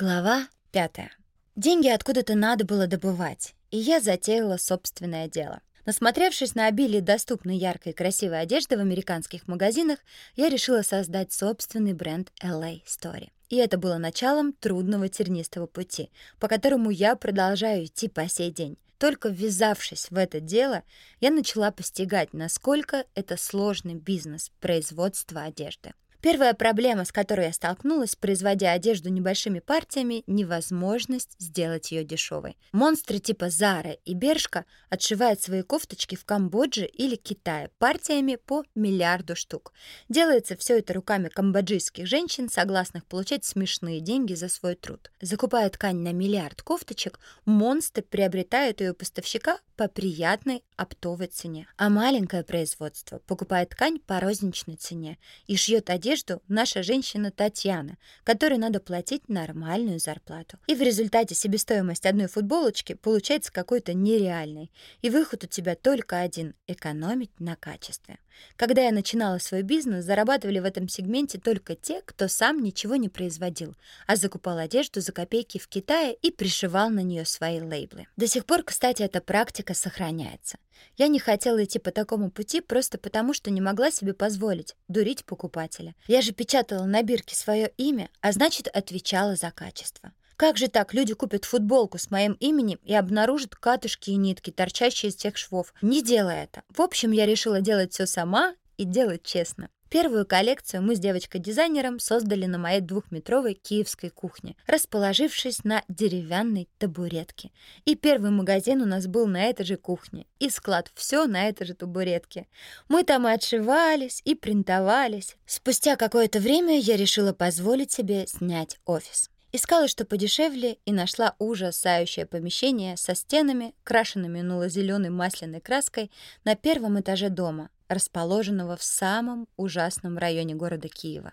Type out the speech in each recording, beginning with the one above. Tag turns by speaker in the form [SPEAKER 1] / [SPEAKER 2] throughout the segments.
[SPEAKER 1] Глава пятая. Деньги откуда-то надо было добывать, и я затеяла собственное дело. Насмотревшись на обилие доступной яркой и красивой одежды в американских магазинах, я решила создать собственный бренд LA Story. И это было началом трудного тернистого пути, по которому я продолжаю идти по сей день. Только ввязавшись в это дело, я начала постигать, насколько это сложный бизнес производства одежды. Первая проблема, с которой я столкнулась, производя одежду небольшими партиями, невозможность сделать ее дешевой. Монстры типа Зара и Бершка отшивают свои кофточки в Камбодже или Китае партиями по миллиарду штук. Делается все это руками камбоджийских женщин, согласных получать смешные деньги за свой труд. Закупая ткань на миллиард кофточек, монстры приобретают ее поставщика по приятной оптовой цене. А маленькое производство покупает ткань по розничной цене и шьет одежду одежду наша женщина Татьяна, которой надо платить нормальную зарплату. И в результате себестоимость одной футболочки получается какой-то нереальной. И выход у тебя только один — экономить на качестве. Когда я начинала свой бизнес, зарабатывали в этом сегменте только те, кто сам ничего не производил, а закупал одежду за копейки в Китае и пришивал на нее свои лейблы. До сих пор, кстати, эта практика сохраняется. Я не хотела идти по такому пути просто потому, что не могла себе позволить дурить покупателя. Я же печатала на бирке свое имя, а значит, отвечала за качество. Как же так? Люди купят футболку с моим именем и обнаружат катышки и нитки, торчащие из тех швов. Не делай это. В общем, я решила делать все сама и делать честно. Первую коллекцию мы с девочкой-дизайнером создали на моей двухметровой киевской кухне, расположившись на деревянной табуретке. И первый магазин у нас был на этой же кухне, и склад все на этой же табуретке. Мы там и отшивались, и принтовались. Спустя какое-то время я решила позволить себе снять офис. Искала что подешевле и нашла ужасающее помещение со стенами, крашенными нуло-зеленой масляной краской на первом этаже дома, расположенного в самом ужасном районе города Киева.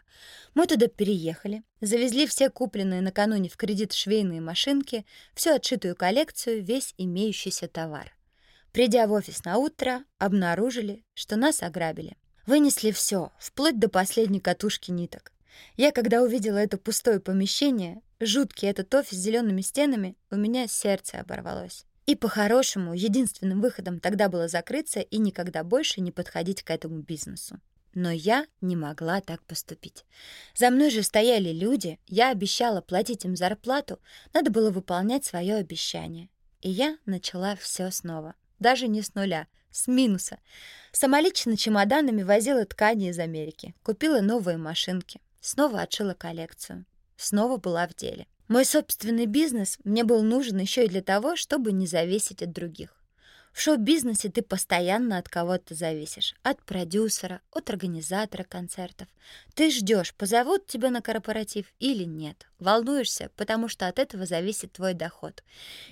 [SPEAKER 1] Мы туда переехали, завезли все купленные накануне в кредит швейные машинки, всю отшитую коллекцию, весь имеющийся товар. Придя в офис на утро, обнаружили, что нас ограбили. Вынесли все, вплоть до последней катушки ниток. Я, когда увидела это пустое помещение, жуткий этот офис с зелеными стенами, у меня сердце оборвалось. И по-хорошему, единственным выходом тогда было закрыться и никогда больше не подходить к этому бизнесу. Но я не могла так поступить. За мной же стояли люди, я обещала платить им зарплату, надо было выполнять свое обещание. И я начала все снова. Даже не с нуля, с минуса. Самолично чемоданами возила ткани из Америки, купила новые машинки, снова отшила коллекцию, снова была в деле. Мой собственный бизнес мне был нужен еще и для того, чтобы не зависеть от других. В шоу-бизнесе ты постоянно от кого-то зависишь. От продюсера, от организатора концертов. Ты ждешь, позовут тебя на корпоратив или нет. Волнуешься, потому что от этого зависит твой доход.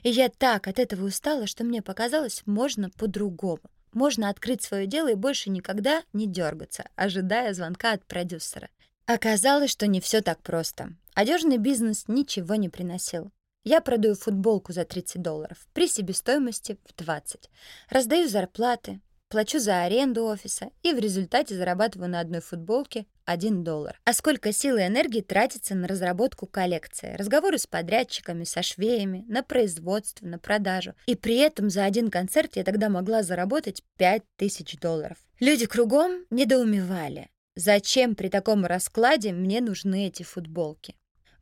[SPEAKER 1] И я так от этого устала, что мне показалось, можно по-другому. Можно открыть свое дело и больше никогда не дергаться, ожидая звонка от продюсера. Оказалось, что не все так просто. Одежный бизнес ничего не приносил. Я продаю футболку за 30 долларов при себестоимости в 20. Раздаю зарплаты, плачу за аренду офиса и в результате зарабатываю на одной футболке 1 доллар. А сколько сил и энергии тратится на разработку коллекции, разговоры с подрядчиками, со швеями, на производство, на продажу. И при этом за один концерт я тогда могла заработать 5000 долларов. Люди кругом недоумевали. Зачем при таком раскладе мне нужны эти футболки?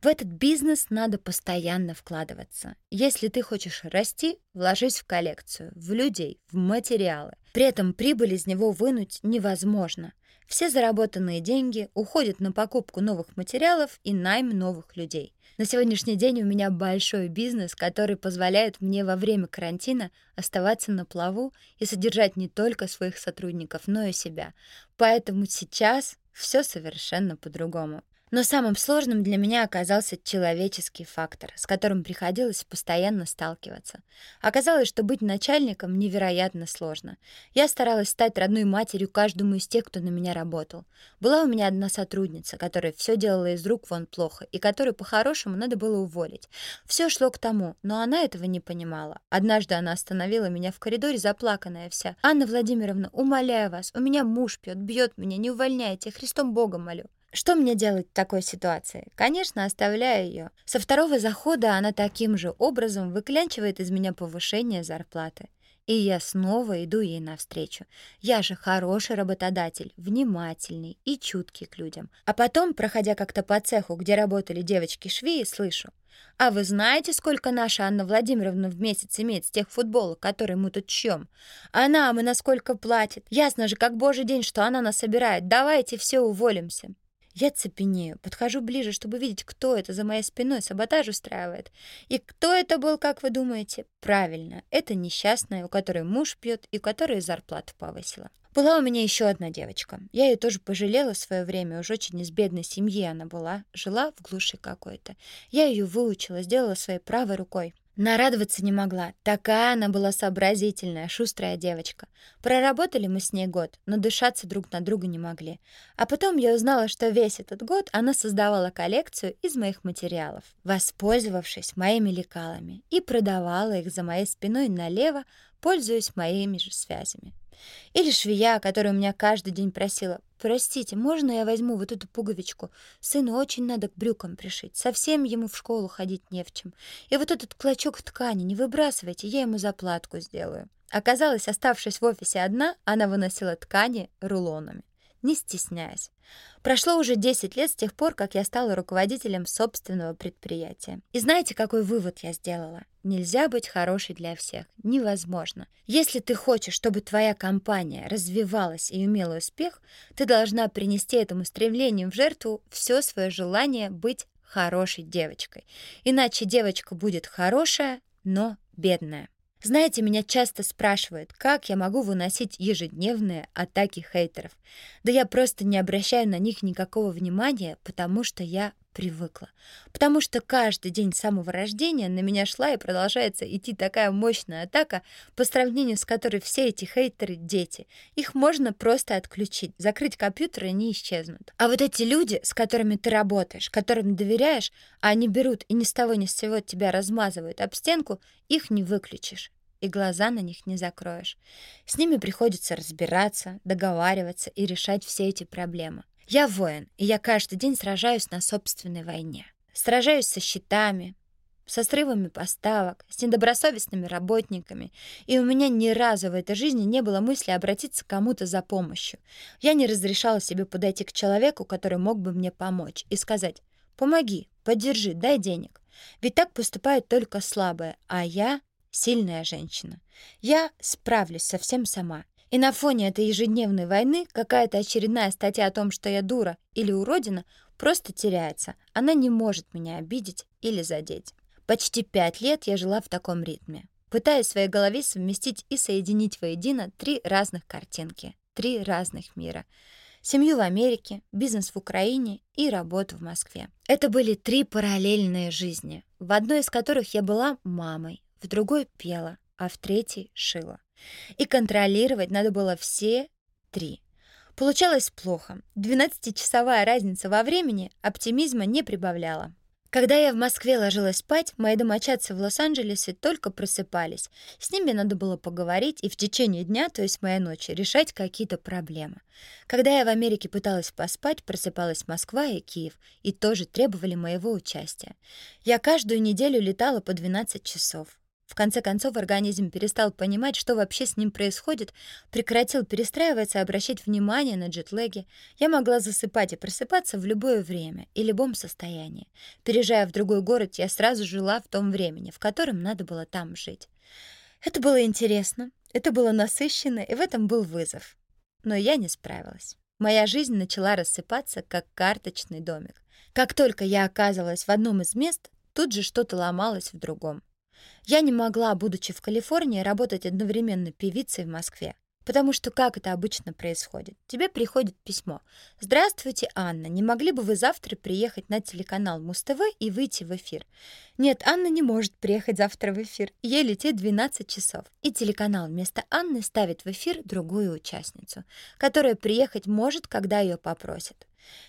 [SPEAKER 1] В этот бизнес надо постоянно вкладываться. Если ты хочешь расти, вложись в коллекцию, в людей, в материалы. При этом прибыль из него вынуть невозможно. Все заработанные деньги уходят на покупку новых материалов и найм новых людей. На сегодняшний день у меня большой бизнес, который позволяет мне во время карантина оставаться на плаву и содержать не только своих сотрудников, но и себя. Поэтому сейчас все совершенно по-другому. Но самым сложным для меня оказался человеческий фактор, с которым приходилось постоянно сталкиваться. Оказалось, что быть начальником невероятно сложно. Я старалась стать родной матерью каждому из тех, кто на меня работал. Была у меня одна сотрудница, которая все делала из рук вон плохо, и которую по-хорошему надо было уволить. Все шло к тому, но она этого не понимала. Однажды она остановила меня в коридоре, заплаканная вся. «Анна Владимировна, умоляю вас, у меня муж пьет, бьет меня, не увольняйте, Христом Богом молю». Что мне делать в такой ситуации? Конечно, оставляю ее. Со второго захода она таким же образом выклянчивает из меня повышение зарплаты. И я снова иду ей навстречу. Я же хороший работодатель, внимательный и чуткий к людям. А потом, проходя как-то по цеху, где работали девочки-швеи, слышу. А вы знаете, сколько наша Анна Владимировна в месяц имеет с тех футболок, которые мы тут чьем? А нам и насколько платит? Ясно же, как божий день, что она нас собирает. Давайте все уволимся. Я цепенею, подхожу ближе, чтобы видеть, кто это за моей спиной саботаж устраивает. И кто это был, как вы думаете? Правильно, это несчастная, у которой муж пьет и у которой зарплату повысила. Была у меня еще одна девочка. Я ее тоже пожалела в свое время, уж очень из бедной семьи она была, жила в глуши какой-то. Я ее выучила, сделала своей правой рукой. Нарадоваться не могла. Такая она была сообразительная, шустрая девочка. Проработали мы с ней год, но дышаться друг на друга не могли. А потом я узнала, что весь этот год она создавала коллекцию из моих материалов, воспользовавшись моими лекалами, и продавала их за моей спиной налево, пользуясь моими же связями. Или швея, которая у меня каждый день просила, «Простите, можно я возьму вот эту пуговичку? Сыну очень надо к брюкам пришить, совсем ему в школу ходить не в чем. И вот этот клочок ткани не выбрасывайте, я ему заплатку сделаю». Оказалось, оставшись в офисе одна, она выносила ткани рулонами не стесняясь. Прошло уже 10 лет с тех пор, как я стала руководителем собственного предприятия. И знаете, какой вывод я сделала? Нельзя быть хорошей для всех. Невозможно. Если ты хочешь, чтобы твоя компания развивалась и имела успех, ты должна принести этому стремлению в жертву все свое желание быть хорошей девочкой. Иначе девочка будет хорошая, но бедная. Знаете, меня часто спрашивают, как я могу выносить ежедневные атаки хейтеров. Да я просто не обращаю на них никакого внимания, потому что я привыкла. Потому что каждый день с самого рождения на меня шла и продолжается идти такая мощная атака, по сравнению с которой все эти хейтеры — дети. Их можно просто отключить, закрыть компьютер, и они исчезнут. А вот эти люди, с которыми ты работаешь, которым доверяешь, а они берут и ни с того ни с сего тебя размазывают об стенку, их не выключишь и глаза на них не закроешь. С ними приходится разбираться, договариваться и решать все эти проблемы. Я воин, и я каждый день сражаюсь на собственной войне. Сражаюсь со счетами, со срывами поставок, с недобросовестными работниками, и у меня ни разу в этой жизни не было мысли обратиться к кому-то за помощью. Я не разрешала себе подойти к человеку, который мог бы мне помочь, и сказать «помоги, поддержи, дай денег». Ведь так поступают только слабые, а я сильная женщина. Я справлюсь совсем сама. И на фоне этой ежедневной войны какая-то очередная статья о том, что я дура или уродина, просто теряется. Она не может меня обидеть или задеть. Почти пять лет я жила в таком ритме, пытаясь в своей голове совместить и соединить воедино три разных картинки, три разных мира. Семью в Америке, бизнес в Украине и работу в Москве. Это были три параллельные жизни, в одной из которых я была мамой, в другой пела, а в третьей шила. И контролировать надо было все три. Получалось плохо. 12-часовая разница во времени оптимизма не прибавляла. Когда я в Москве ложилась спать, мои домочадцы в Лос-Анджелесе только просыпались. С ними надо было поговорить и в течение дня, то есть моей ночи, решать какие-то проблемы. Когда я в Америке пыталась поспать, просыпалась Москва и Киев, и тоже требовали моего участия. Я каждую неделю летала по 12 часов. В конце концов, организм перестал понимать, что вообще с ним происходит, прекратил перестраиваться и обращать внимание на джетлеги. Я могла засыпать и просыпаться в любое время и любом состоянии. Переезжая в другой город, я сразу жила в том времени, в котором надо было там жить. Это было интересно, это было насыщенно, и в этом был вызов. Но я не справилась. Моя жизнь начала рассыпаться, как карточный домик. Как только я оказывалась в одном из мест, тут же что-то ломалось в другом. Я не могла, будучи в Калифорнии, работать одновременно певицей в Москве. Потому что как это обычно происходит? Тебе приходит письмо. «Здравствуйте, Анна. Не могли бы вы завтра приехать на телеканал Муз-ТВ и выйти в эфир?» Нет, Анна не может приехать завтра в эфир. Ей летит 12 часов. И телеканал вместо Анны ставит в эфир другую участницу, которая приехать может, когда ее попросят.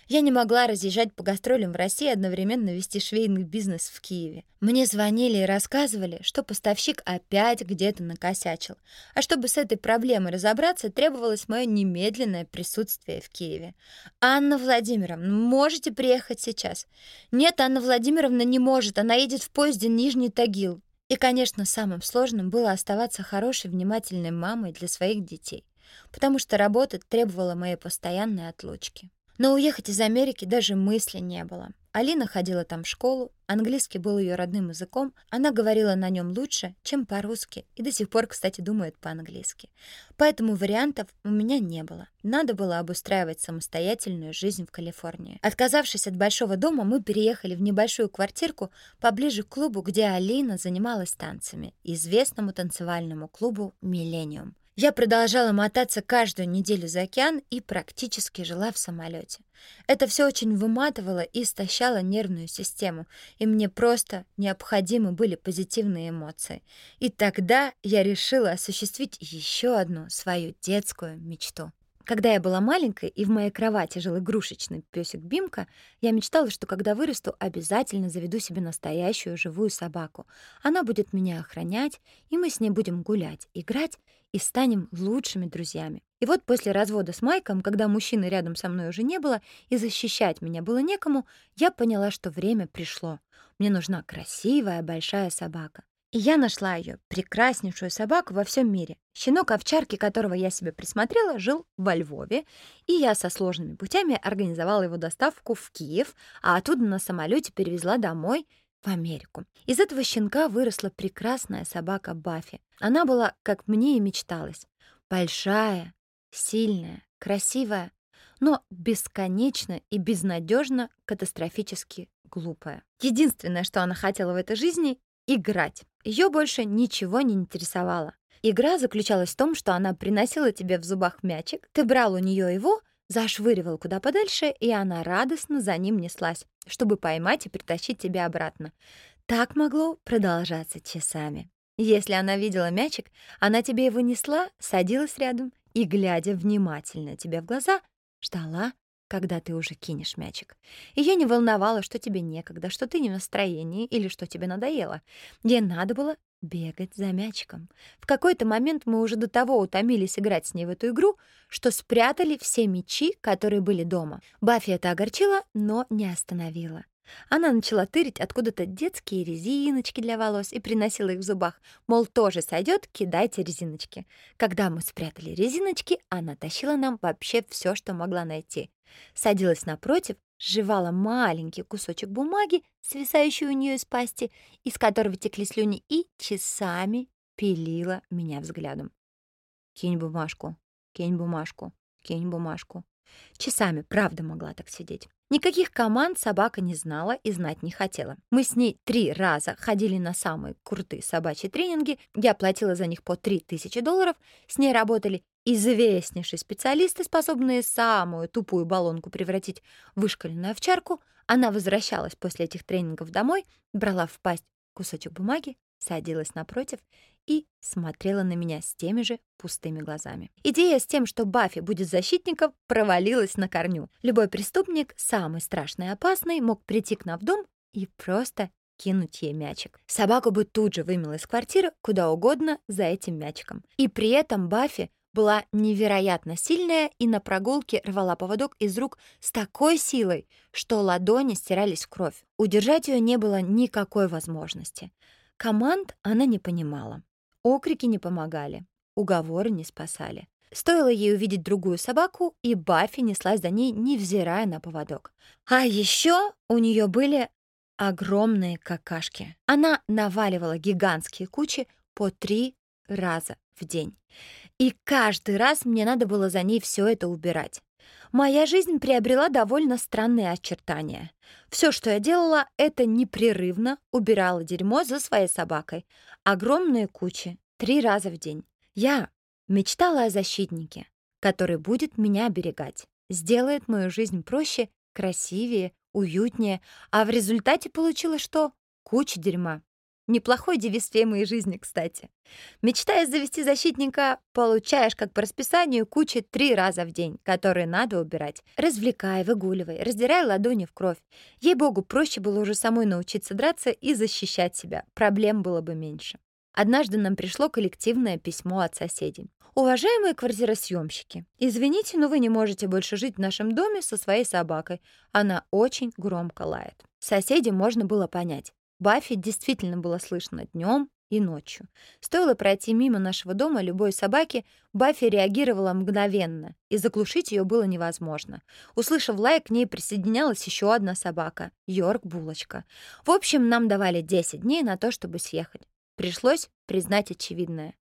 [SPEAKER 1] Я не могла разъезжать по гастролям в России одновременно вести швейный бизнес в Киеве. Мне звонили и рассказывали, что поставщик опять где-то накосячил. А чтобы с этой проблемой разобраться, требовалось мое немедленное присутствие в Киеве. «Анна Владимировна, можете приехать сейчас?» «Нет, Анна Владимировна не может, она едет в поезде Нижний Тагил». И, конечно, самым сложным было оставаться хорошей, внимательной мамой для своих детей, потому что работа требовала моей постоянной отлучки. Но уехать из Америки даже мысли не было. Алина ходила там в школу, английский был ее родным языком, она говорила на нем лучше, чем по-русски, и до сих пор, кстати, думает по-английски. Поэтому вариантов у меня не было. Надо было обустраивать самостоятельную жизнь в Калифорнии. Отказавшись от большого дома, мы переехали в небольшую квартирку поближе к клубу, где Алина занималась танцами, известному танцевальному клубу «Миллениум». Я продолжала мотаться каждую неделю за океан и практически жила в самолете. Это все очень выматывало и истощало нервную систему, и мне просто необходимы были позитивные эмоции. И тогда я решила осуществить еще одну свою детскую мечту. Когда я была маленькой и в моей кровати жил игрушечный песик Бимка, я мечтала, что когда вырасту, обязательно заведу себе настоящую живую собаку. Она будет меня охранять, и мы с ней будем гулять, играть и станем лучшими друзьями. И вот после развода с Майком, когда мужчины рядом со мной уже не было и защищать меня было некому, я поняла, что время пришло. Мне нужна красивая большая собака. Я нашла ее, прекраснейшую собаку во всем мире. Щенок овчарки, которого я себе присмотрела, жил во Львове, и я со сложными путями организовала его доставку в Киев, а оттуда на самолете перевезла домой в Америку. Из этого щенка выросла прекрасная собака Баффи. Она была, как мне и мечталось, большая, сильная, красивая, но бесконечно и безнадежно катастрофически глупая. Единственное, что она хотела в этой жизни — играть. Ее больше ничего не интересовало. Игра заключалась в том, что она приносила тебе в зубах мячик, ты брал у нее его, зашвыривал куда подальше, и она радостно за ним неслась, чтобы поймать и притащить тебя обратно. Так могло продолжаться часами. Если она видела мячик, она тебе его несла, садилась рядом и, глядя внимательно тебе в глаза, ждала, когда ты уже кинешь мячик. Ее не волновало, что тебе некогда, что ты не в настроении или что тебе надоело. Ей надо было бегать за мячиком. В какой-то момент мы уже до того утомились играть с ней в эту игру, что спрятали все мячи, которые были дома. Баффи это огорчило, но не остановило. Она начала тырить откуда-то детские резиночки для волос и приносила их в зубах. Мол, тоже сойдет, кидайте резиночки. Когда мы спрятали резиночки, она тащила нам вообще все, что могла найти. Садилась напротив, сживала маленький кусочек бумаги, свисающий у нее из пасти, из которого текли слюни, и часами пилила меня взглядом. «Кинь бумажку, кинь бумажку, кинь бумажку». Часами, правда, могла так сидеть. Никаких команд собака не знала и знать не хотела. Мы с ней три раза ходили на самые крутые собачьи тренинги. Я платила за них по 3000 долларов. С ней работали известнейшие специалисты, способные самую тупую баллонку превратить в вышкаленную овчарку. Она возвращалась после этих тренингов домой, брала в пасть кусочек бумаги, садилась напротив и смотрела на меня с теми же пустыми глазами. Идея с тем, что Баффи будет защитником, провалилась на корню. Любой преступник, самый страшный и опасный, мог прийти к нам в дом и просто кинуть ей мячик. Собаку бы тут же вымела из квартиры куда угодно за этим мячиком. И при этом Баффи была невероятно сильная и на прогулке рвала поводок из рук с такой силой, что ладони стирались в кровь. Удержать ее не было никакой возможности. Команд она не понимала. Окрики не помогали, уговоры не спасали. Стоило ей увидеть другую собаку, и Баффи неслась за ней, невзирая на поводок. А еще у нее были огромные какашки. Она наваливала гигантские кучи по три раза в день. И каждый раз мне надо было за ней все это убирать. Моя жизнь приобрела довольно странные очертания. Все, что я делала, это непрерывно убирала дерьмо за своей собакой. Огромные кучи, три раза в день. Я мечтала о защитнике, который будет меня оберегать, сделает мою жизнь проще, красивее, уютнее, а в результате получилось что? Куча дерьма. Неплохой девиз всей моей жизни, кстати. Мечтая завести защитника, получаешь, как по расписанию, кучи три раза в день, которые надо убирать. Развлекай, выгуливай, раздирай ладони в кровь. Ей-богу, проще было уже самой научиться драться и защищать себя. Проблем было бы меньше. Однажды нам пришло коллективное письмо от соседей. «Уважаемые квартиросъемщики, извините, но вы не можете больше жить в нашем доме со своей собакой. Она очень громко лает». Соседей можно было понять. Баффи действительно было слышно днем и ночью. Стоило пройти мимо нашего дома любой собаки, Баффи реагировала мгновенно, и заглушить ее было невозможно. Услышав лай, к ней присоединялась еще одна собака — Йорк-булочка. В общем, нам давали 10 дней на то, чтобы съехать. Пришлось признать очевидное.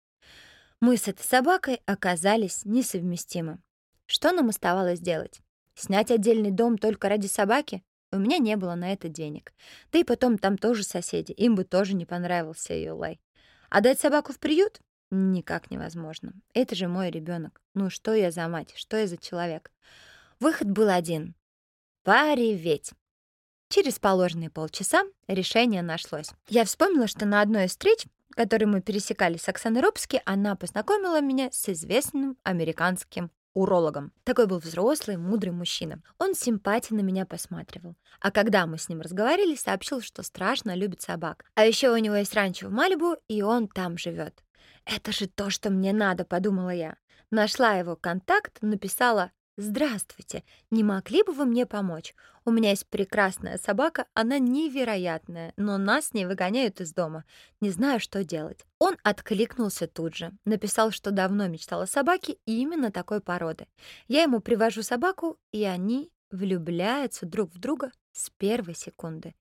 [SPEAKER 1] Мы с этой собакой оказались несовместимы. Что нам оставалось делать? Снять отдельный дом только ради собаки? У меня не было на это денег. Да и потом там тоже соседи, им бы тоже не понравился ее лай. А дать собаку в приют? Никак невозможно. Это же мой ребенок. Ну что я за мать, что я за человек? Выход был один. Пореветь. Через положенные полчаса решение нашлось. Я вспомнила, что на одной из встреч, которые мы пересекали с Оксаной Робски, она познакомила меня с известным американским урологом. Такой был взрослый, мудрый мужчина. Он симпатично на меня посматривал. А когда мы с ним разговаривали, сообщил, что страшно любит собак. А еще у него есть ранчо в Малибу, и он там живет. «Это же то, что мне надо», — подумала я. Нашла его контакт, написала «Здравствуйте, не могли бы вы мне помочь? У меня есть прекрасная собака, она невероятная, но нас не выгоняют из дома. Не знаю, что делать». Он откликнулся тут же, написал, что давно мечтал о собаке и именно такой породы. Я ему привожу собаку, и они влюбляются друг в друга с первой секунды.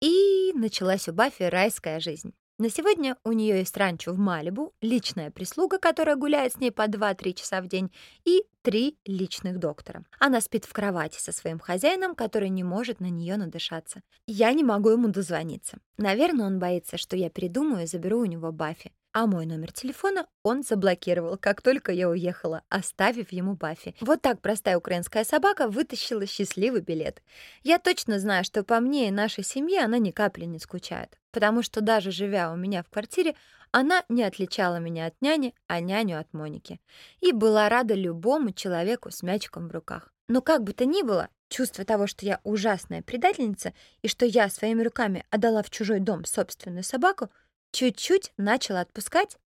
[SPEAKER 1] И началась у Баффи райская жизнь. На сегодня у нее есть ранчо в Малибу, личная прислуга, которая гуляет с ней по 2-3 часа в день, и три личных доктора. Она спит в кровати со своим хозяином, который не может на нее надышаться. Я не могу ему дозвониться. Наверное, он боится, что я передумаю и заберу у него Баффи. А мой номер телефона он заблокировал, как только я уехала, оставив ему Баффи. Вот так простая украинская собака вытащила счастливый билет. Я точно знаю, что по мне и нашей семье она ни капли не скучает, потому что даже живя у меня в квартире, она не отличала меня от няни, а няню от Моники. И была рада любому человеку с мячиком в руках. Но как бы то ни было, чувство того, что я ужасная предательница и что я своими руками отдала в чужой дом собственную собаку, чуть-чуть начала отпускать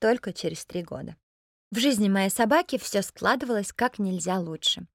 [SPEAKER 1] только через три года. В жизни моей собаки все складывалось как нельзя лучше.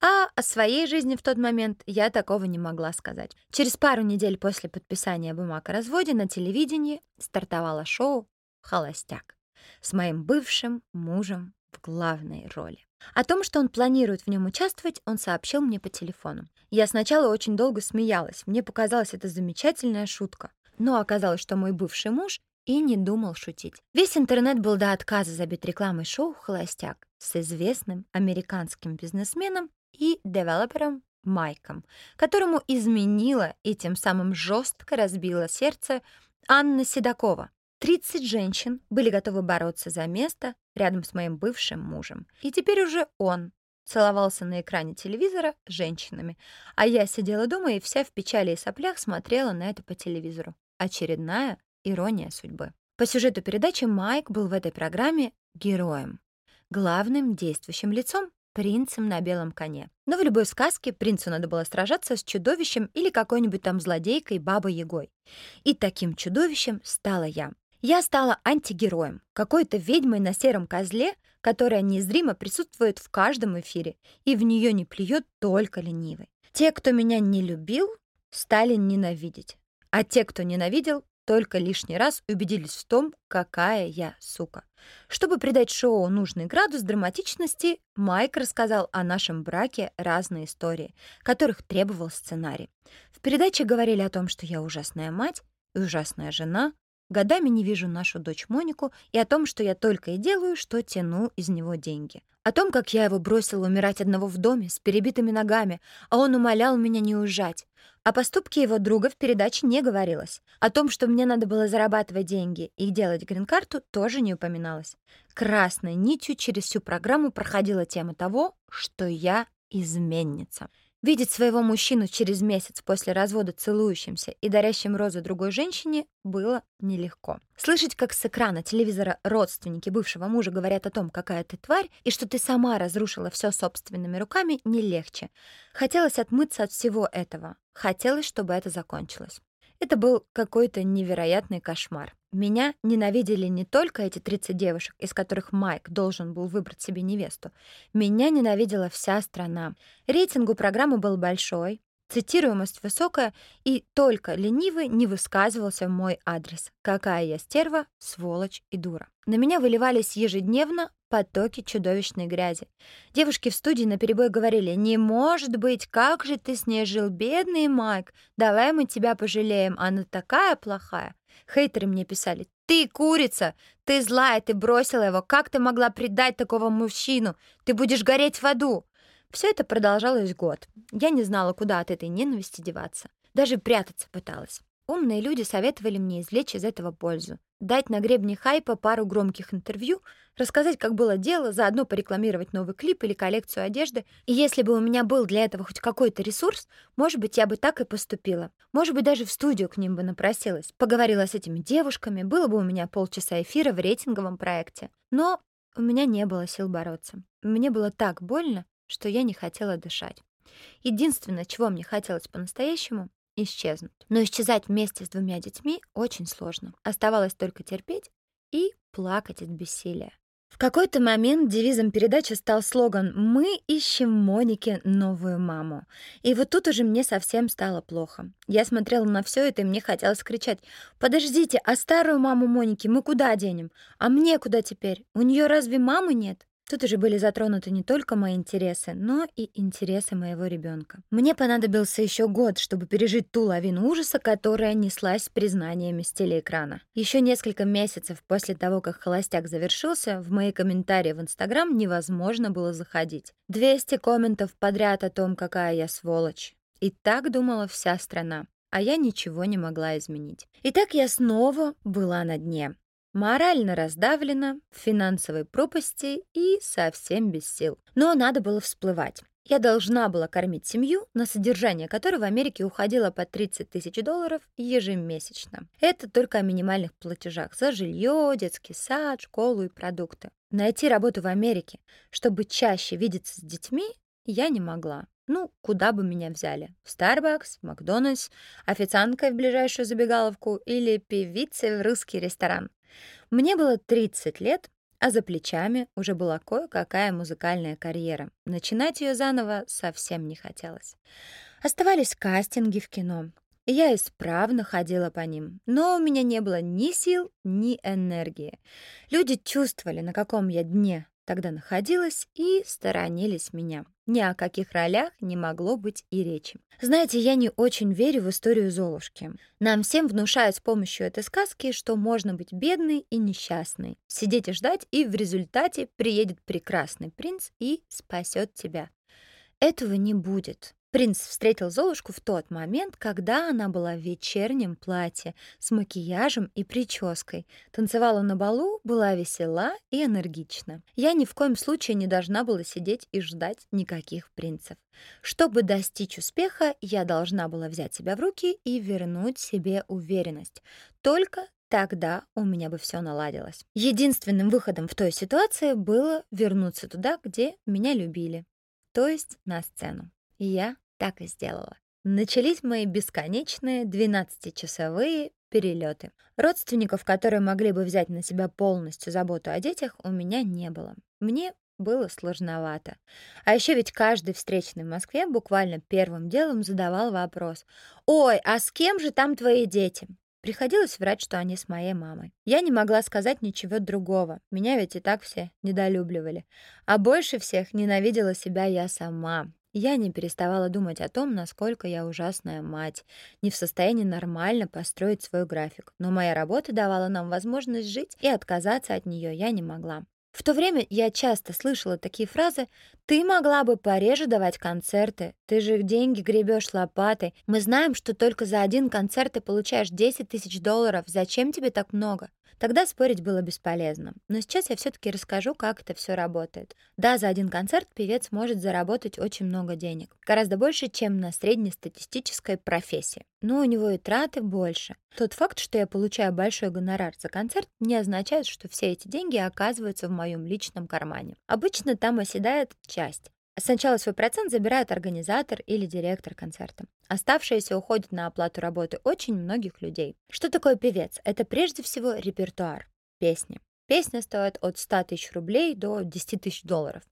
[SPEAKER 1] А о своей жизни в тот момент я такого не могла сказать. Через пару недель после подписания бумаг о разводе на телевидении стартовало шоу «Холостяк» с моим бывшим мужем в главной роли. О том, что он планирует в нем участвовать, он сообщил мне по телефону. Я сначала очень долго смеялась, мне показалась это замечательная шутка. Но оказалось, что мой бывший муж и не думал шутить. Весь интернет был до отказа забит рекламой шоу «Холостяк» с известным американским бизнесменом и девелопером Майком, которому изменила и тем самым жестко разбила сердце Анна Седокова. 30 женщин были готовы бороться за место рядом с моим бывшим мужем. И теперь уже он целовался на экране телевизора с женщинами, а я сидела дома и вся в печали и соплях смотрела на это по телевизору. Очередная ирония судьбы. По сюжету передачи Майк был в этой программе героем, главным действующим лицом принцем на белом коне. Но в любой сказке принцу надо было сражаться с чудовищем или какой-нибудь там злодейкой Бабой-Ягой. И таким чудовищем стала я. Я стала антигероем, какой-то ведьмой на сером козле, которая незримо присутствует в каждом эфире, и в нее не плюет только ленивый. Те, кто меня не любил, стали ненавидеть. А те, кто ненавидел, только лишний раз убедились в том, какая я сука. Чтобы придать шоу нужный градус драматичности, Майк рассказал о нашем браке разные истории, которых требовал сценарий. В передаче говорили о том, что я ужасная мать и ужасная жена, Годами не вижу нашу дочь Монику и о том, что я только и делаю, что тяну из него деньги. О том, как я его бросила умирать одного в доме с перебитыми ногами, а он умолял меня не уезжать. О поступке его друга в передаче не говорилось. О том, что мне надо было зарабатывать деньги и делать грин-карту, тоже не упоминалось. Красной нитью через всю программу проходила тема того, что я изменница. Видеть своего мужчину через месяц после развода целующимся и дарящим розу другой женщине было нелегко. Слышать, как с экрана телевизора родственники бывшего мужа говорят о том, какая ты тварь, и что ты сама разрушила все собственными руками, не легче. Хотелось отмыться от всего этого. Хотелось, чтобы это закончилось. Это был какой-то невероятный кошмар. Меня ненавидели не только эти 30 девушек, из которых Майк должен был выбрать себе невесту. Меня ненавидела вся страна. Рейтинг у программы был большой, цитируемость высокая, и только ленивый не высказывался в мой адрес. Какая я стерва, сволочь и дура. На меня выливались ежедневно потоки чудовищной грязи. Девушки в студии наперебой говорили, «Не может быть, как же ты с ней жил, бедный Майк? Давай мы тебя пожалеем, она такая плохая». Хейтеры мне писали, «Ты курица! Ты злая, ты бросила его! Как ты могла предать такого мужчину? Ты будешь гореть в аду!» Все это продолжалось год. Я не знала, куда от этой ненависти деваться. Даже прятаться пыталась. Умные люди советовали мне извлечь из этого пользу. Дать на гребне хайпа пару громких интервью, рассказать, как было дело, заодно порекламировать новый клип или коллекцию одежды. И если бы у меня был для этого хоть какой-то ресурс, может быть, я бы так и поступила. Может быть, даже в студию к ним бы напросилась. Поговорила с этими девушками, было бы у меня полчаса эфира в рейтинговом проекте. Но у меня не было сил бороться. Мне было так больно, что я не хотела дышать. Единственное, чего мне хотелось по-настоящему, исчезнуть. Но исчезать вместе с двумя детьми очень сложно. Оставалось только терпеть и плакать от бессилия. В какой-то момент девизом передачи стал слоган «Мы ищем Монике новую маму». И вот тут уже мне совсем стало плохо. Я смотрела на все это, и мне хотелось кричать «Подождите, а старую маму Моники мы куда денем? А мне куда теперь? У нее разве мамы нет?» Тут уже были затронуты не только мои интересы, но и интересы моего ребенка. Мне понадобился еще год, чтобы пережить ту лавину ужаса, которая неслась признаниями с телеэкрана. Еще несколько месяцев после того, как «Холостяк» завершился, в мои комментарии в Инстаграм невозможно было заходить. 200 комментов подряд о том, какая я сволочь. И так думала вся страна а я ничего не могла изменить. Итак, я снова была на дне морально раздавлена, в финансовой пропасти и совсем без сил. Но надо было всплывать. Я должна была кормить семью, на содержание которой в Америке уходило по 30 тысяч долларов ежемесячно. Это только о минимальных платежах за жилье, детский сад, школу и продукты. Найти работу в Америке, чтобы чаще видеться с детьми, я не могла. Ну, куда бы меня взяли? В Starbucks, Макдональдс, официанткой в ближайшую забегаловку или певицей в русский ресторан. Мне было 30 лет, а за плечами уже была кое-какая музыкальная карьера. Начинать ее заново совсем не хотелось. Оставались кастинги в кино, я исправно ходила по ним, но у меня не было ни сил, ни энергии. Люди чувствовали, на каком я дне, тогда находилась и сторонились меня. Ни о каких ролях не могло быть и речи. Знаете, я не очень верю в историю Золушки. Нам всем внушают с помощью этой сказки, что можно быть бедной и несчастной, сидеть и ждать, и в результате приедет прекрасный принц и спасет тебя. Этого не будет. Принц встретил Золушку в тот момент, когда она была в вечернем платье, с макияжем и прической. Танцевала на балу, была весела и энергична. Я ни в коем случае не должна была сидеть и ждать никаких принцев. Чтобы достичь успеха, я должна была взять себя в руки и вернуть себе уверенность. Только Тогда у меня бы все наладилось. Единственным выходом в той ситуации было вернуться туда, где меня любили, то есть на сцену. Я так и сделала. Начались мои бесконечные 12-часовые перелеты. Родственников, которые могли бы взять на себя полностью заботу о детях, у меня не было. Мне было сложновато. А еще ведь каждый встречный в Москве буквально первым делом задавал вопрос. «Ой, а с кем же там твои дети?» Приходилось врать, что они с моей мамой. Я не могла сказать ничего другого. Меня ведь и так все недолюбливали. А больше всех ненавидела себя я сама. Я не переставала думать о том, насколько я ужасная мать, не в состоянии нормально построить свой график. Но моя работа давала нам возможность жить, и отказаться от нее я не могла. В то время я часто слышала такие фразы «Ты могла бы пореже давать концерты, ты же деньги гребешь лопатой, мы знаем, что только за один концерт ты получаешь 10 тысяч долларов, зачем тебе так много?» Тогда спорить было бесполезно. Но сейчас я все-таки расскажу, как это все работает. Да, за один концерт певец может заработать очень много денег. Гораздо больше, чем на среднестатистической профессии. Но у него и траты больше. Тот факт, что я получаю большой гонорар за концерт, не означает, что все эти деньги оказываются в моем личном кармане. Обычно там оседает часть. Сначала свой процент забирает организатор или директор концерта. Оставшиеся уходят на оплату работы очень многих людей. Что такое певец? Это прежде всего репертуар, песни. Песня стоит от 100 тысяч рублей до 10 тысяч долларов.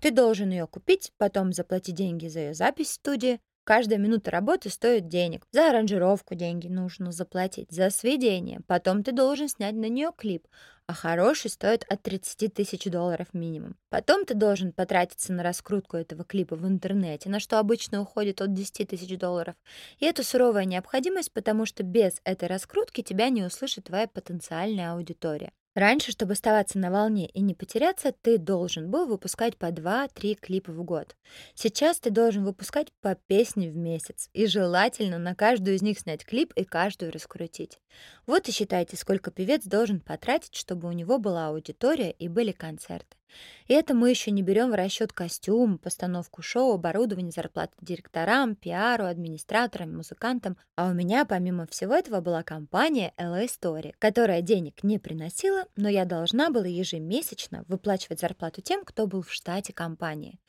[SPEAKER 1] Ты должен ее купить, потом заплатить деньги за ее запись в студии, Каждая минута работы стоит денег. За аранжировку деньги нужно заплатить, за сведение. Потом ты должен снять на нее клип, а хороший стоит от 30 тысяч долларов минимум. Потом ты должен потратиться на раскрутку этого клипа в интернете, на что обычно уходит от 10 тысяч долларов. И это суровая необходимость, потому что без этой раскрутки тебя не услышит твоя потенциальная аудитория. Раньше, чтобы оставаться на волне и не потеряться, ты должен был выпускать по 2-3 клипа в год. Сейчас ты должен выпускать по песне в месяц, и желательно на каждую из них снять клип и каждую раскрутить. Вот и считайте, сколько певец должен потратить, чтобы у него была аудитория и были концерты. И это мы еще не берем в расчет костюм, постановку шоу, оборудование, зарплаты директорам, пиару, администраторам, музыкантам. А у меня, помимо всего этого, была компания LA Story, которая денег не приносила, но я должна была ежемесячно выплачивать зарплату тем, кто был в штате компании.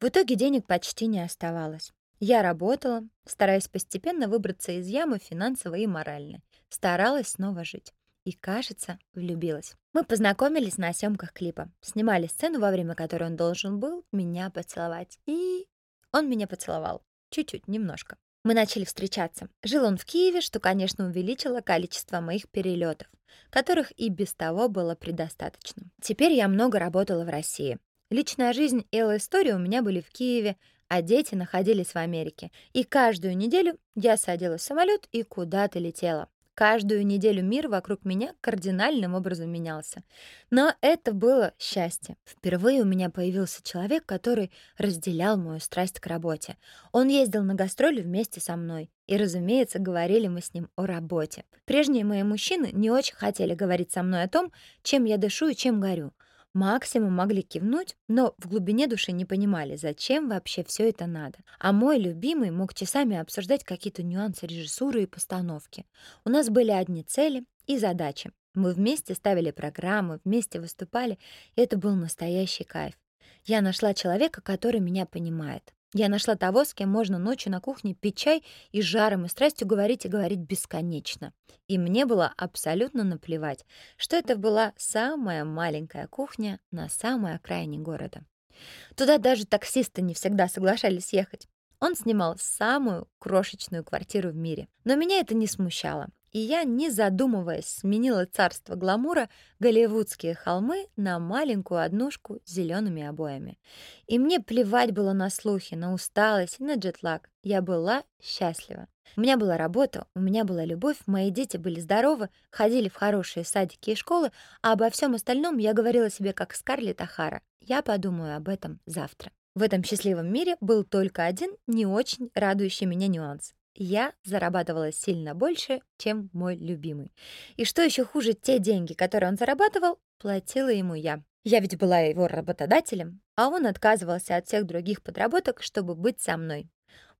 [SPEAKER 1] В итоге денег почти не оставалось. Я работала, стараясь постепенно выбраться из ямы финансово и морально. Старалась снова жить и, кажется, влюбилась. Мы познакомились на съемках клипа, снимали сцену, во время которой он должен был меня поцеловать. И он меня поцеловал. Чуть-чуть, немножко. Мы начали встречаться. Жил он в Киеве, что, конечно, увеличило количество моих перелетов, которых и без того было предостаточно. Теперь я много работала в России. Личная жизнь и история у меня были в Киеве, а дети находились в Америке. И каждую неделю я садилась в самолет и куда-то летела. Каждую неделю мир вокруг меня кардинальным образом менялся. Но это было счастье. Впервые у меня появился человек, который разделял мою страсть к работе. Он ездил на гастроли вместе со мной. И, разумеется, говорили мы с ним о работе. Прежние мои мужчины не очень хотели говорить со мной о том, чем я дышу и чем горю максимум могли кивнуть, но в глубине души не понимали, зачем вообще все это надо. А мой любимый мог часами обсуждать какие-то нюансы режиссуры и постановки. У нас были одни цели и задачи. Мы вместе ставили программы, вместе выступали, и это был настоящий кайф. Я нашла человека, который меня понимает. Я нашла того, с кем можно ночью на кухне пить чай и жаром и страстью говорить и говорить бесконечно. И мне было абсолютно наплевать, что это была самая маленькая кухня на самой окраине города. Туда даже таксисты не всегда соглашались ехать. Он снимал самую крошечную квартиру в мире. Но меня это не смущало и я, не задумываясь, сменила царство гламура голливудские холмы на маленькую однушку с зелеными обоями. И мне плевать было на слухи, на усталость на джетлаг. Я была счастлива. У меня была работа, у меня была любовь, мои дети были здоровы, ходили в хорошие садики и школы, а обо всем остальном я говорила себе как Скарлетт Ахара. Я подумаю об этом завтра. В этом счастливом мире был только один не очень радующий меня нюанс я зарабатывала сильно больше, чем мой любимый. И что еще хуже, те деньги, которые он зарабатывал, платила ему я. Я ведь была его работодателем, а он отказывался от всех других подработок, чтобы быть со мной.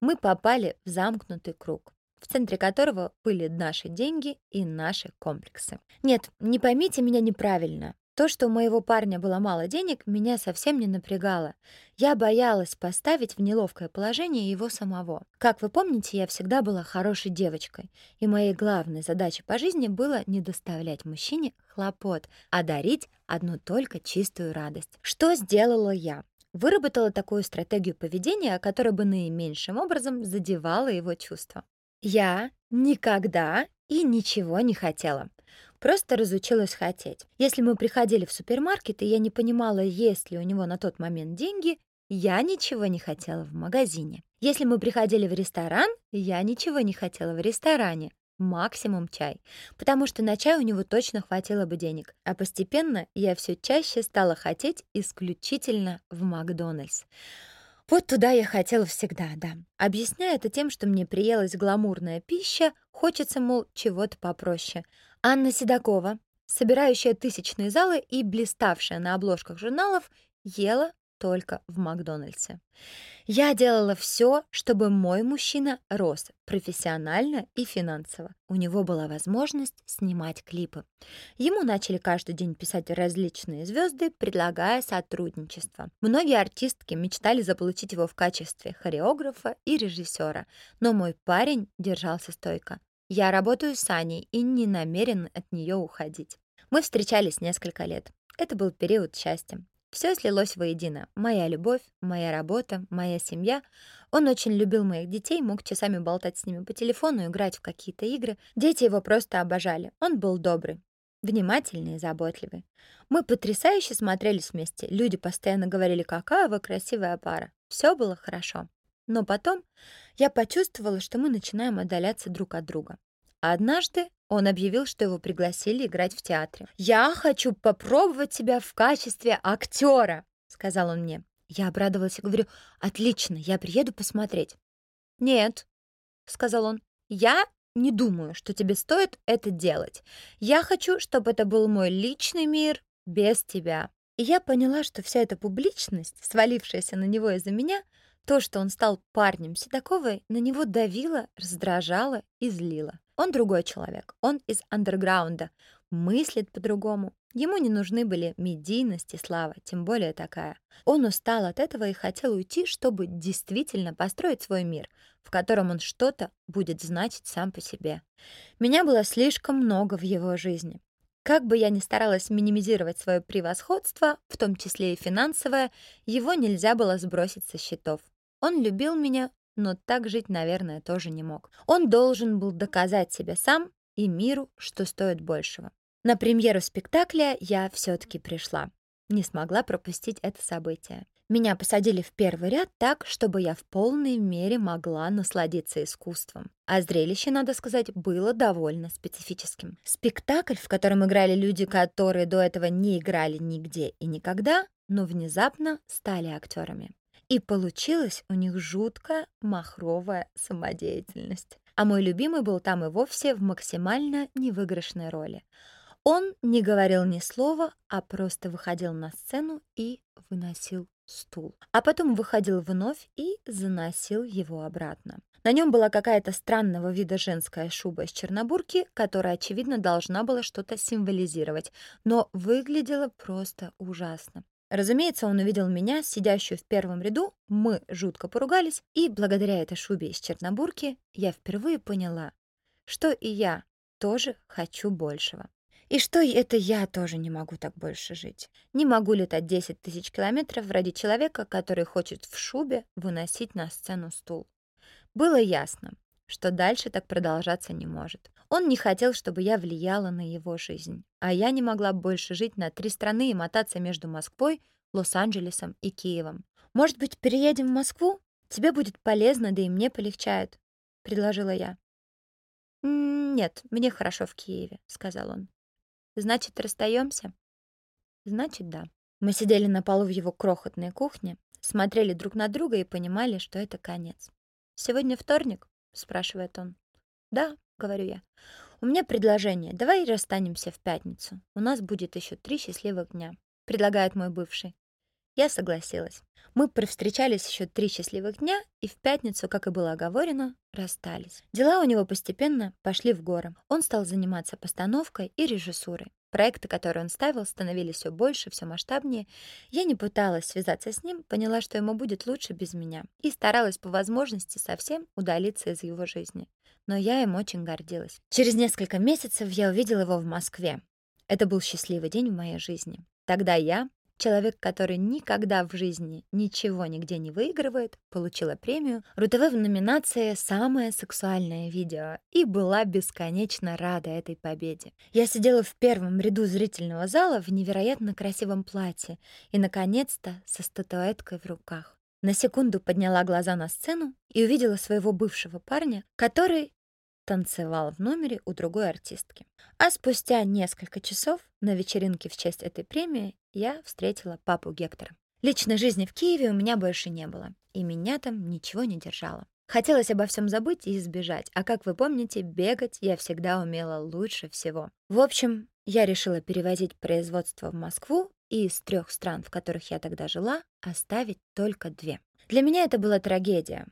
[SPEAKER 1] Мы попали в замкнутый круг, в центре которого были наши деньги и наши комплексы. Нет, не поймите меня неправильно. То, что у моего парня было мало денег, меня совсем не напрягало. Я боялась поставить в неловкое положение его самого. Как вы помните, я всегда была хорошей девочкой, и моей главной задачей по жизни было не доставлять мужчине хлопот, а дарить одну только чистую радость. Что сделала я? Выработала такую стратегию поведения, которая бы наименьшим образом задевала его чувства. Я никогда и ничего не хотела. Просто разучилась хотеть. Если мы приходили в супермаркет, и я не понимала, есть ли у него на тот момент деньги, я ничего не хотела в магазине. Если мы приходили в ресторан, я ничего не хотела в ресторане. максимум чай, потому что на чай у него точно хватило бы денег. А постепенно я все чаще стала хотеть исключительно в Макдональдс. Вот туда я хотела всегда, да. Объясняю это тем, что мне приелась гламурная пища, хочется, мол, чего-то попроще. Анна Седокова, собирающая тысячные залы и блиставшая на обложках журналов, ела только в Макдональдсе. Я делала все, чтобы мой мужчина рос профессионально и финансово. У него была возможность снимать клипы. Ему начали каждый день писать различные звезды, предлагая сотрудничество. Многие артистки мечтали заполучить его в качестве хореографа и режиссера, но мой парень держался стойко. Я работаю с Аней и не намерен от нее уходить. Мы встречались несколько лет. Это был период счастья. Все слилось воедино. Моя любовь, моя работа, моя семья. Он очень любил моих детей, мог часами болтать с ними по телефону, играть в какие-то игры. Дети его просто обожали. Он был добрый, внимательный и заботливый. Мы потрясающе смотрелись вместе. Люди постоянно говорили, какая вы красивая пара. Все было хорошо. Но потом я почувствовала, что мы начинаем отдаляться друг от друга. Однажды он объявил, что его пригласили играть в театре. «Я хочу попробовать себя в качестве актера», — сказал он мне. Я обрадовалась и говорю, «Отлично, я приеду посмотреть». «Нет», — сказал он, — «я не думаю, что тебе стоит это делать. Я хочу, чтобы это был мой личный мир без тебя». И я поняла, что вся эта публичность, свалившаяся на него из-за меня, то, что он стал парнем Седоковой, на него давило, раздражало и злило. Он другой человек, он из андерграунда, мыслит по-другому. Ему не нужны были медийность и слава, тем более такая. Он устал от этого и хотел уйти, чтобы действительно построить свой мир, в котором он что-то будет значить сам по себе. Меня было слишком много в его жизни. Как бы я ни старалась минимизировать свое превосходство, в том числе и финансовое, его нельзя было сбросить со счетов. Он любил меня, но так жить, наверное, тоже не мог. Он должен был доказать себе сам и миру, что стоит большего. На премьеру спектакля я все-таки пришла. Не смогла пропустить это событие. Меня посадили в первый ряд так, чтобы я в полной мере могла насладиться искусством. А зрелище, надо сказать, было довольно специфическим. Спектакль, в котором играли люди, которые до этого не играли нигде и никогда, но внезапно стали актерами. И получилась у них жуткая махровая самодеятельность. А мой любимый был там и вовсе в максимально невыигрышной роли. Он не говорил ни слова, а просто выходил на сцену и выносил стул. А потом выходил вновь и заносил его обратно. На нем была какая-то странного вида женская шуба из чернобурки, которая, очевидно, должна была что-то символизировать, но выглядела просто ужасно. Разумеется, он увидел меня, сидящую в первом ряду, мы жутко поругались, и благодаря этой шубе из Чернобурки я впервые поняла, что и я тоже хочу большего. И что это я тоже не могу так больше жить. Не могу летать 10 тысяч километров ради человека, который хочет в шубе выносить на сцену стул. Было ясно, что дальше так продолжаться не может. Он не хотел, чтобы я влияла на его жизнь, а я не могла больше жить на три страны и мотаться между Москвой, Лос-Анджелесом и Киевом. «Может быть, переедем в Москву? Тебе будет полезно, да и мне полегчает», — предложила я. «Нет, мне хорошо в Киеве», — сказал он. «Значит, расстаемся?» «Значит, да». Мы сидели на полу в его крохотной кухне, смотрели друг на друга и понимали, что это конец. «Сегодня вторник?» — спрашивает он. «Да», — говорю я. «У меня предложение. Давай расстанемся в пятницу. У нас будет еще три счастливых дня», — предлагает мой бывший. Я согласилась. Мы провстречались еще три счастливых дня и в пятницу, как и было оговорено, расстались. Дела у него постепенно пошли в горы. Он стал заниматься постановкой и режиссурой. Проекты, которые он ставил, становились все больше, все масштабнее. Я не пыталась связаться с ним, поняла, что ему будет лучше без меня, и старалась по возможности совсем удалиться из его жизни. Но я им очень гордилась. Через несколько месяцев я увидела его в Москве. Это был счастливый день в моей жизни. Тогда я, Человек, который никогда в жизни ничего нигде не выигрывает, получила премию РУ-ТВ в номинации «Самое сексуальное видео» и была бесконечно рада этой победе. Я сидела в первом ряду зрительного зала в невероятно красивом платье и, наконец-то, со статуэткой в руках. На секунду подняла глаза на сцену и увидела своего бывшего парня, который танцевал в номере у другой артистки. А спустя несколько часов на вечеринке в честь этой премии я встретила папу Гектора. Личной жизни в Киеве у меня больше не было, и меня там ничего не держало. Хотелось обо всем забыть и избежать, а как вы помните, бегать я всегда умела лучше всего. В общем, я решила перевозить производство в Москву и из трех стран, в которых я тогда жила, оставить только две. Для меня это была трагедия.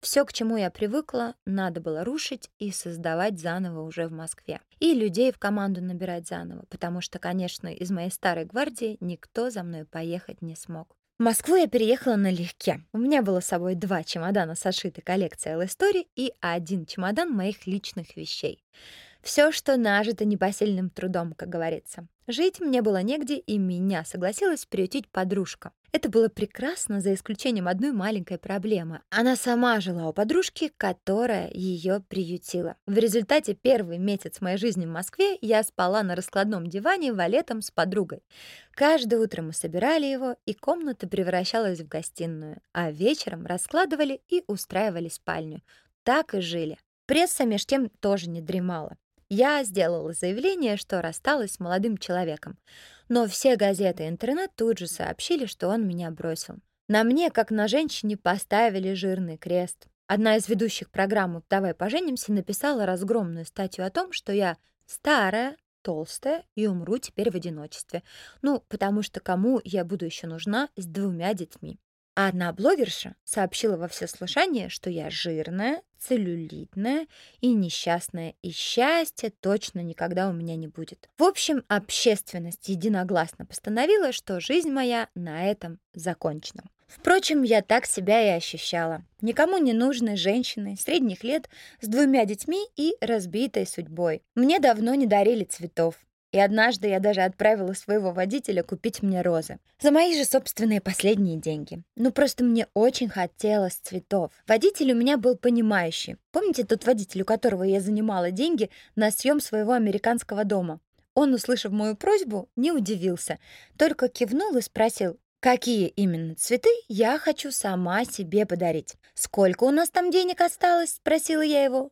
[SPEAKER 1] Все, к чему я привыкла, надо было рушить и создавать заново уже в Москве. И людей в команду набирать заново, потому что, конечно, из моей старой гвардии никто за мной поехать не смог. В Москву я переехала налегке. У меня было с собой два чемодана с отшитой коллекцией L-Story и один чемодан моих личных вещей. Все, что нажито непосильным трудом, как говорится. Жить мне было негде, и меня согласилась приютить подружка. Это было прекрасно, за исключением одной маленькой проблемы. Она сама жила у подружки, которая ее приютила. В результате первый месяц моей жизни в Москве я спала на раскладном диване валетом с подругой. Каждое утро мы собирали его, и комната превращалась в гостиную, а вечером раскладывали и устраивали спальню. Так и жили. Пресса меж тем тоже не дремала. Я сделала заявление, что рассталась с молодым человеком. Но все газеты и интернет тут же сообщили, что он меня бросил. На мне, как на женщине, поставили жирный крест. Одна из ведущих программы «Давай поженимся» написала разгромную статью о том, что я старая, толстая и умру теперь в одиночестве. Ну, потому что кому я буду еще нужна с двумя детьми. А одна блогерша сообщила во всеслышание, что я жирная, целлюлитная и несчастная, и счастья точно никогда у меня не будет. В общем, общественность единогласно постановила, что жизнь моя на этом закончена. Впрочем, я так себя и ощущала. Никому не нужной женщиной средних лет с двумя детьми и разбитой судьбой. Мне давно не дарили цветов. И однажды я даже отправила своего водителя купить мне розы. За мои же собственные последние деньги. Ну, просто мне очень хотелось цветов. Водитель у меня был понимающий. Помните тот водитель, у которого я занимала деньги на съем своего американского дома? Он, услышав мою просьбу, не удивился, только кивнул и спросил, какие именно цветы я хочу сама себе подарить. «Сколько у нас там денег осталось?» — спросила я его.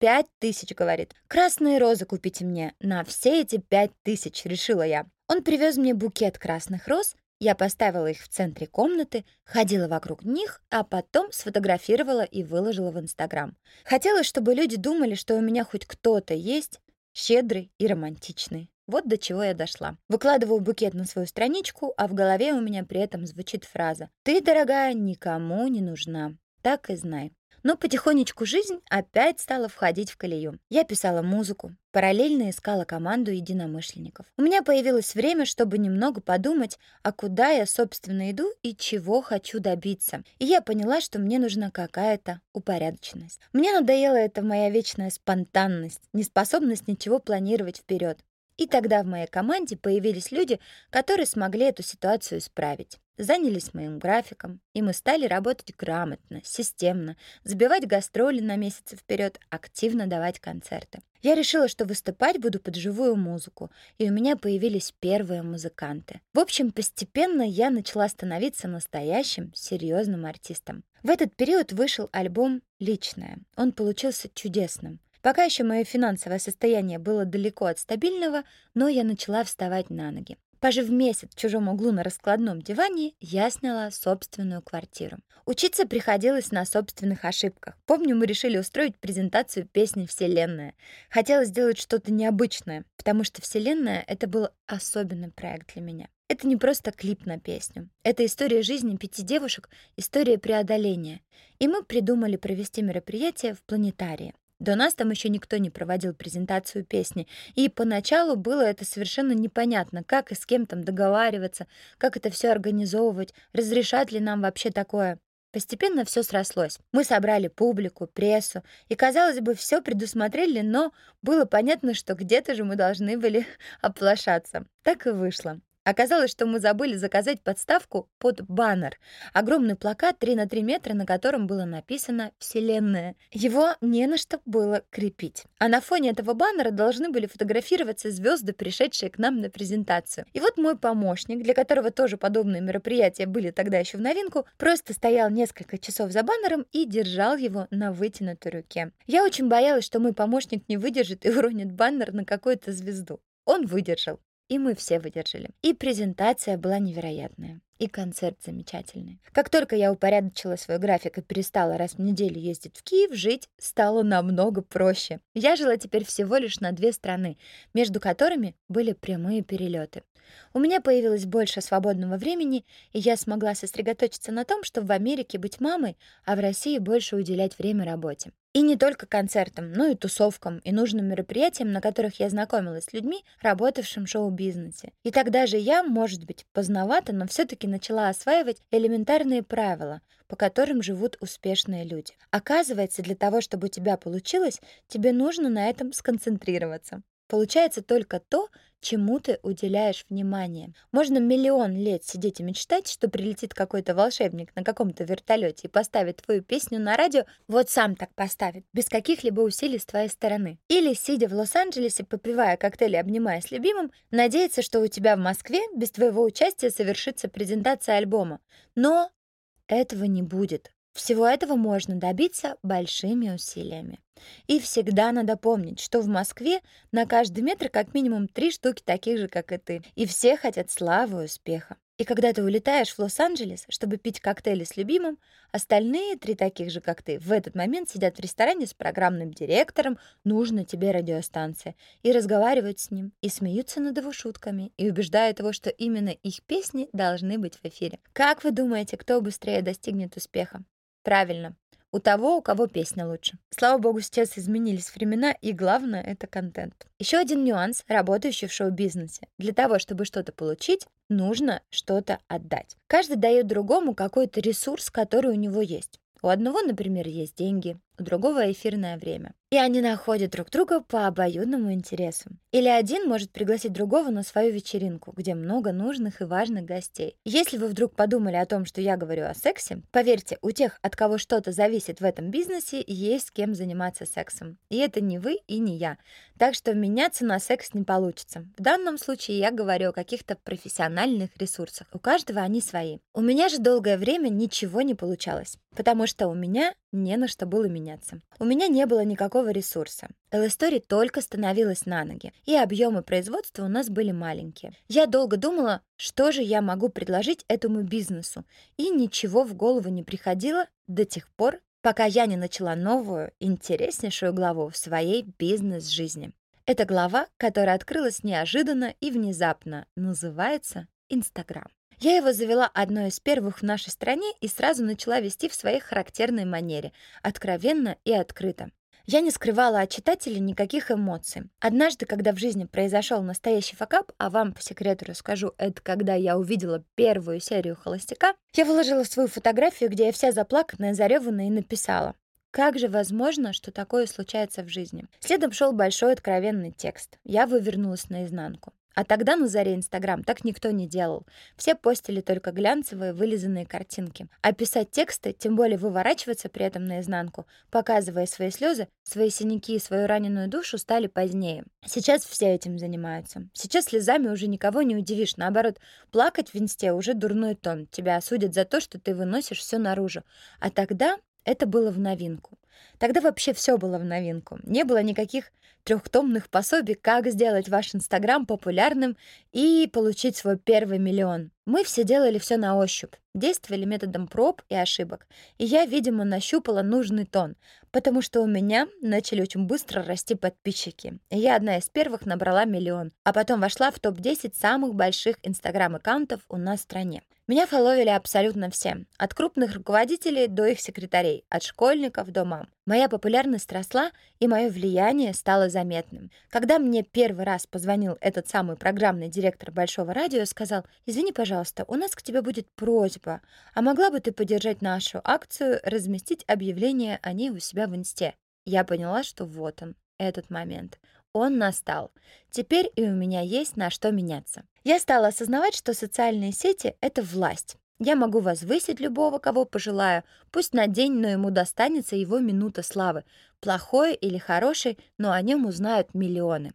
[SPEAKER 1] «Пять тысяч», — говорит. «Красные розы купите мне на все эти пять тысяч», — решила я. Он привез мне букет красных роз, я поставила их в центре комнаты, ходила вокруг них, а потом сфотографировала и выложила в Инстаграм. Хотелось, чтобы люди думали, что у меня хоть кто-то есть, щедрый и романтичный. Вот до чего я дошла. Выкладываю букет на свою страничку, а в голове у меня при этом звучит фраза «Ты, дорогая, никому не нужна. Так и знай». Но потихонечку жизнь опять стала входить в колею. Я писала музыку, параллельно искала команду единомышленников. У меня появилось время, чтобы немного подумать, а куда я, собственно, иду и чего хочу добиться. И я поняла, что мне нужна какая-то упорядоченность. Мне надоела эта моя вечная спонтанность, неспособность ничего планировать вперед. И тогда в моей команде появились люди, которые смогли эту ситуацию исправить. Занялись моим графиком, и мы стали работать грамотно, системно, забивать гастроли на месяцы вперед, активно давать концерты. Я решила, что выступать буду под живую музыку, и у меня появились первые музыканты. В общем, постепенно я начала становиться настоящим, серьезным артистом. В этот период вышел альбом «Личное». Он получился чудесным. Пока еще мое финансовое состояние было далеко от стабильного, но я начала вставать на ноги. Пожив месяц в чужом углу на раскладном диване, я сняла собственную квартиру. Учиться приходилось на собственных ошибках. Помню, мы решили устроить презентацию песни «Вселенная». Хотелось сделать что-то необычное, потому что «Вселенная» — это был особенный проект для меня. Это не просто клип на песню. Это история жизни пяти девушек, история преодоления. И мы придумали провести мероприятие в планетарии. До нас там еще никто не проводил презентацию песни, и поначалу было это совершенно непонятно, как и с кем там договариваться, как это все организовывать, разрешат ли нам вообще такое. Постепенно все срослось. Мы собрали публику, прессу, и, казалось бы, все предусмотрели, но было понятно, что где-то же мы должны были оплошаться. Так и вышло. Оказалось, что мы забыли заказать подставку под баннер. Огромный плакат 3 на 3 метра, на котором было написано «Вселенная». Его не на что было крепить. А на фоне этого баннера должны были фотографироваться звезды, пришедшие к нам на презентацию. И вот мой помощник, для которого тоже подобные мероприятия были тогда еще в новинку, просто стоял несколько часов за баннером и держал его на вытянутой руке. Я очень боялась, что мой помощник не выдержит и уронит баннер на какую-то звезду. Он выдержал. И мы все выдержали. И презентация была невероятная. И концерт замечательный. Как только я упорядочила свой график и перестала раз в неделю ездить в Киев, жить стало намного проще. Я жила теперь всего лишь на две страны, между которыми были прямые перелеты. У меня появилось больше свободного времени, и я смогла сосредоточиться на том, чтобы в Америке быть мамой, а в России больше уделять время работе. И не только концертам, но и тусовкам, и нужным мероприятиям, на которых я знакомилась с людьми, работавшим в шоу-бизнесе. И тогда же я, может быть, поздновато, но все-таки начала осваивать элементарные правила, по которым живут успешные люди. Оказывается, для того, чтобы у тебя получилось, тебе нужно на этом сконцентрироваться. Получается только то, чему ты уделяешь внимание. Можно миллион лет сидеть и мечтать, что прилетит какой-то волшебник на каком-то вертолете и поставит твою песню на радио, вот сам так поставит, без каких-либо усилий с твоей стороны. Или, сидя в Лос-Анджелесе, попивая коктейли, обнимаясь с любимым, надеяться, что у тебя в Москве без твоего участия совершится презентация альбома. Но этого не будет. Всего этого можно добиться большими усилиями. И всегда надо помнить, что в Москве на каждый метр как минимум три штуки таких же, как и ты. И все хотят славы и успеха. И когда ты улетаешь в Лос-Анджелес, чтобы пить коктейли с любимым, остальные три таких же, как ты, в этот момент сидят в ресторане с программным директором «Нужно тебе радиостанция» и разговаривают с ним, и смеются над его шутками, и убеждают его, что именно их песни должны быть в эфире. Как вы думаете, кто быстрее достигнет успеха? Правильно, у того, у кого песня лучше. Слава богу, сейчас изменились времена, и главное — это контент. Еще один нюанс, работающий в шоу-бизнесе. Для того, чтобы что-то получить, нужно что-то отдать. Каждый дает другому какой-то ресурс, который у него есть. У одного, например, есть деньги, у другого эфирное время. И они находят друг друга по обоюдному интересу. Или один может пригласить другого на свою вечеринку, где много нужных и важных гостей. Если вы вдруг подумали о том, что я говорю о сексе, поверьте, у тех, от кого что-то зависит в этом бизнесе, есть с кем заниматься сексом. И это не вы и не я. Так что меняться на секс не получится. В данном случае я говорю о каких-то профессиональных ресурсах. У каждого они свои. У меня же долгое время ничего не получалось, потому что у меня не на что было меняться. У меня не было никакого ресурса. Элстори только становилась на ноги, и объемы производства у нас были маленькие. Я долго думала, что же я могу предложить этому бизнесу, и ничего в голову не приходило до тех пор, пока я не начала новую, интереснейшую главу в своей бизнес-жизни. Это глава, которая открылась неожиданно и внезапно, называется Инстаграм. Я его завела одной из первых в нашей стране и сразу начала вести в своей характерной манере, откровенно и открыто. Я не скрывала от читателей никаких эмоций. Однажды, когда в жизни произошел настоящий факап, а вам по секрету расскажу, это когда я увидела первую серию «Холостяка», я выложила свою фотографию, где я вся заплаканная, зареванная и написала как же возможно, что такое случается в жизни? Следом шел большой откровенный текст. Я вывернулась наизнанку. А тогда на заре Инстаграм так никто не делал. Все постили только глянцевые, вылизанные картинки. А писать тексты, тем более выворачиваться при этом наизнанку, показывая свои слезы, свои синяки и свою раненую душу, стали позднее. Сейчас все этим занимаются. Сейчас слезами уже никого не удивишь. Наоборот, плакать в Инсте уже дурной тон. Тебя осудят за то, что ты выносишь все наружу. А тогда это было в новинку. Тогда вообще все было в новинку. Не было никаких трехтомных пособий, как сделать ваш Инстаграм популярным и получить свой первый миллион. Мы все делали все на ощупь, действовали методом проб и ошибок. И я, видимо, нащупала нужный тон, потому что у меня начали очень быстро расти подписчики. И я одна из первых набрала миллион, а потом вошла в топ-10 самых больших Инстаграм-аккаунтов у нас в стране. Меня фоловили абсолютно все, от крупных руководителей до их секретарей, от школьников до мам. Моя популярность росла, и мое влияние стало заметным. Когда мне первый раз позвонил этот самый программный директор Большого радио, сказал, «Извини, пожалуйста, у нас к тебе будет просьба, а могла бы ты поддержать нашу акцию, разместить объявление о ней у себя в инсте?» Я поняла, что вот он, этот момент. Он настал. Теперь и у меня есть на что меняться. Я стала осознавать, что социальные сети — это власть. Я могу возвысить любого, кого пожелаю. Пусть на день, но ему достанется его минута славы. Плохой или хороший, но о нем узнают миллионы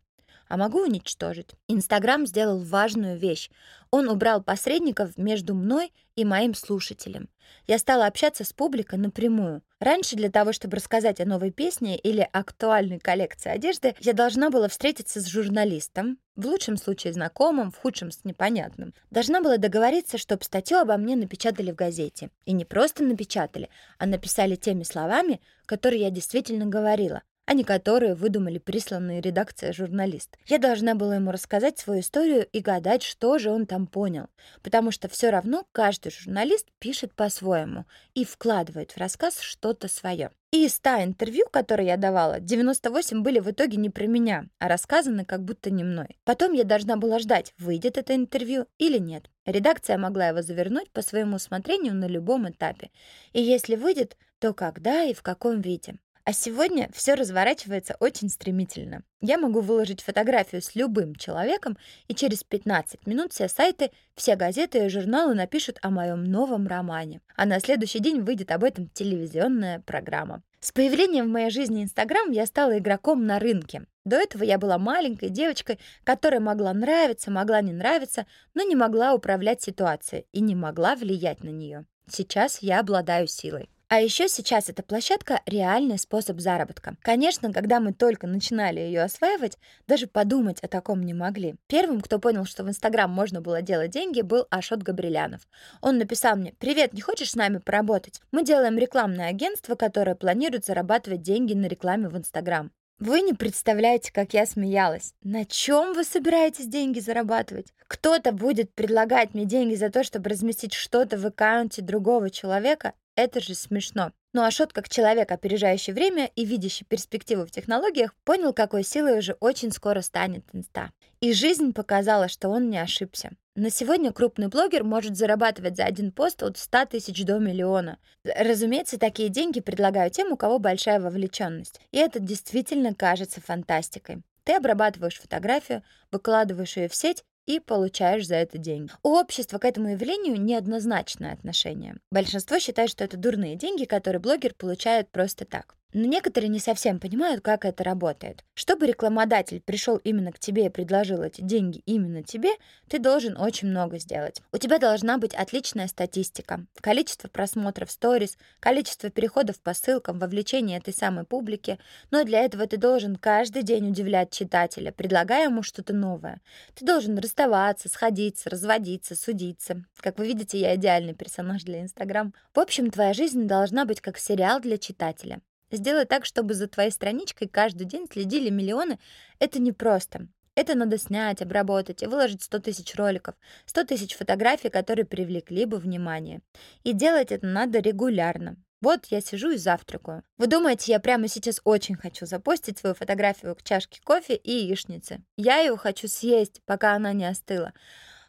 [SPEAKER 1] а могу уничтожить. Инстаграм сделал важную вещь. Он убрал посредников между мной и моим слушателем. Я стала общаться с публикой напрямую. Раньше для того, чтобы рассказать о новой песне или актуальной коллекции одежды, я должна была встретиться с журналистом, в лучшем случае знакомым, в худшем с непонятным. Должна была договориться, чтобы статью обо мне напечатали в газете. И не просто напечатали, а написали теми словами, которые я действительно говорила а не которые выдумали присланные редакция журналист. Я должна была ему рассказать свою историю и гадать, что же он там понял, потому что все равно каждый журналист пишет по-своему и вкладывает в рассказ что-то свое. И из 100 интервью, которые я давала, 98 были в итоге не про меня, а рассказаны как будто не мной. Потом я должна была ждать, выйдет это интервью или нет. Редакция могла его завернуть по своему усмотрению на любом этапе. И если выйдет, то когда и в каком виде. А сегодня все разворачивается очень стремительно. Я могу выложить фотографию с любым человеком, и через 15 минут все сайты, все газеты и журналы напишут о моем новом романе. А на следующий день выйдет об этом телевизионная программа. С появлением в моей жизни Инстаграм я стала игроком на рынке. До этого я была маленькой девочкой, которая могла нравиться, могла не нравиться, но не могла управлять ситуацией и не могла влиять на нее. Сейчас я обладаю силой. А еще сейчас эта площадка — реальный способ заработка. Конечно, когда мы только начинали ее осваивать, даже подумать о таком не могли. Первым, кто понял, что в Инстаграм можно было делать деньги, был Ашот Габрилянов. Он написал мне «Привет, не хочешь с нами поработать? Мы делаем рекламное агентство, которое планирует зарабатывать деньги на рекламе в Инстаграм». Вы не представляете, как я смеялась. На чем вы собираетесь деньги зарабатывать? Кто-то будет предлагать мне деньги за то, чтобы разместить что-то в аккаунте другого человека? Это же смешно. Ну а Шот, как человек, опережающий время и видящий перспективу в технологиях, понял, какой силой уже очень скоро станет инста. И жизнь показала, что он не ошибся. На сегодня крупный блогер может зарабатывать за один пост от 100 тысяч до миллиона. Разумеется, такие деньги предлагаю тем, у кого большая вовлеченность. И это действительно кажется фантастикой. Ты обрабатываешь фотографию, выкладываешь ее в сеть и получаешь за это деньги. У общества к этому явлению неоднозначное отношение. Большинство считает, что это дурные деньги, которые блогер получает просто так. Но некоторые не совсем понимают, как это работает. Чтобы рекламодатель пришел именно к тебе и предложил эти деньги именно тебе, ты должен очень много сделать. У тебя должна быть отличная статистика. Количество просмотров сторис, количество переходов по ссылкам, вовлечение этой самой публики. Но для этого ты должен каждый день удивлять читателя, предлагая ему что-то новое. Ты должен расставаться, сходиться, разводиться, судиться. Как вы видите, я идеальный персонаж для Инстаграм. В общем, твоя жизнь должна быть как сериал для читателя. Сделать так, чтобы за твоей страничкой каждый день следили миллионы, это непросто. Это надо снять, обработать и выложить 100 тысяч роликов, 100 тысяч фотографий, которые привлекли бы внимание. И делать это надо регулярно. Вот я сижу и завтракаю. Вы думаете, я прямо сейчас очень хочу запостить свою фотографию к чашке кофе и яичнице. Я ее хочу съесть, пока она не остыла.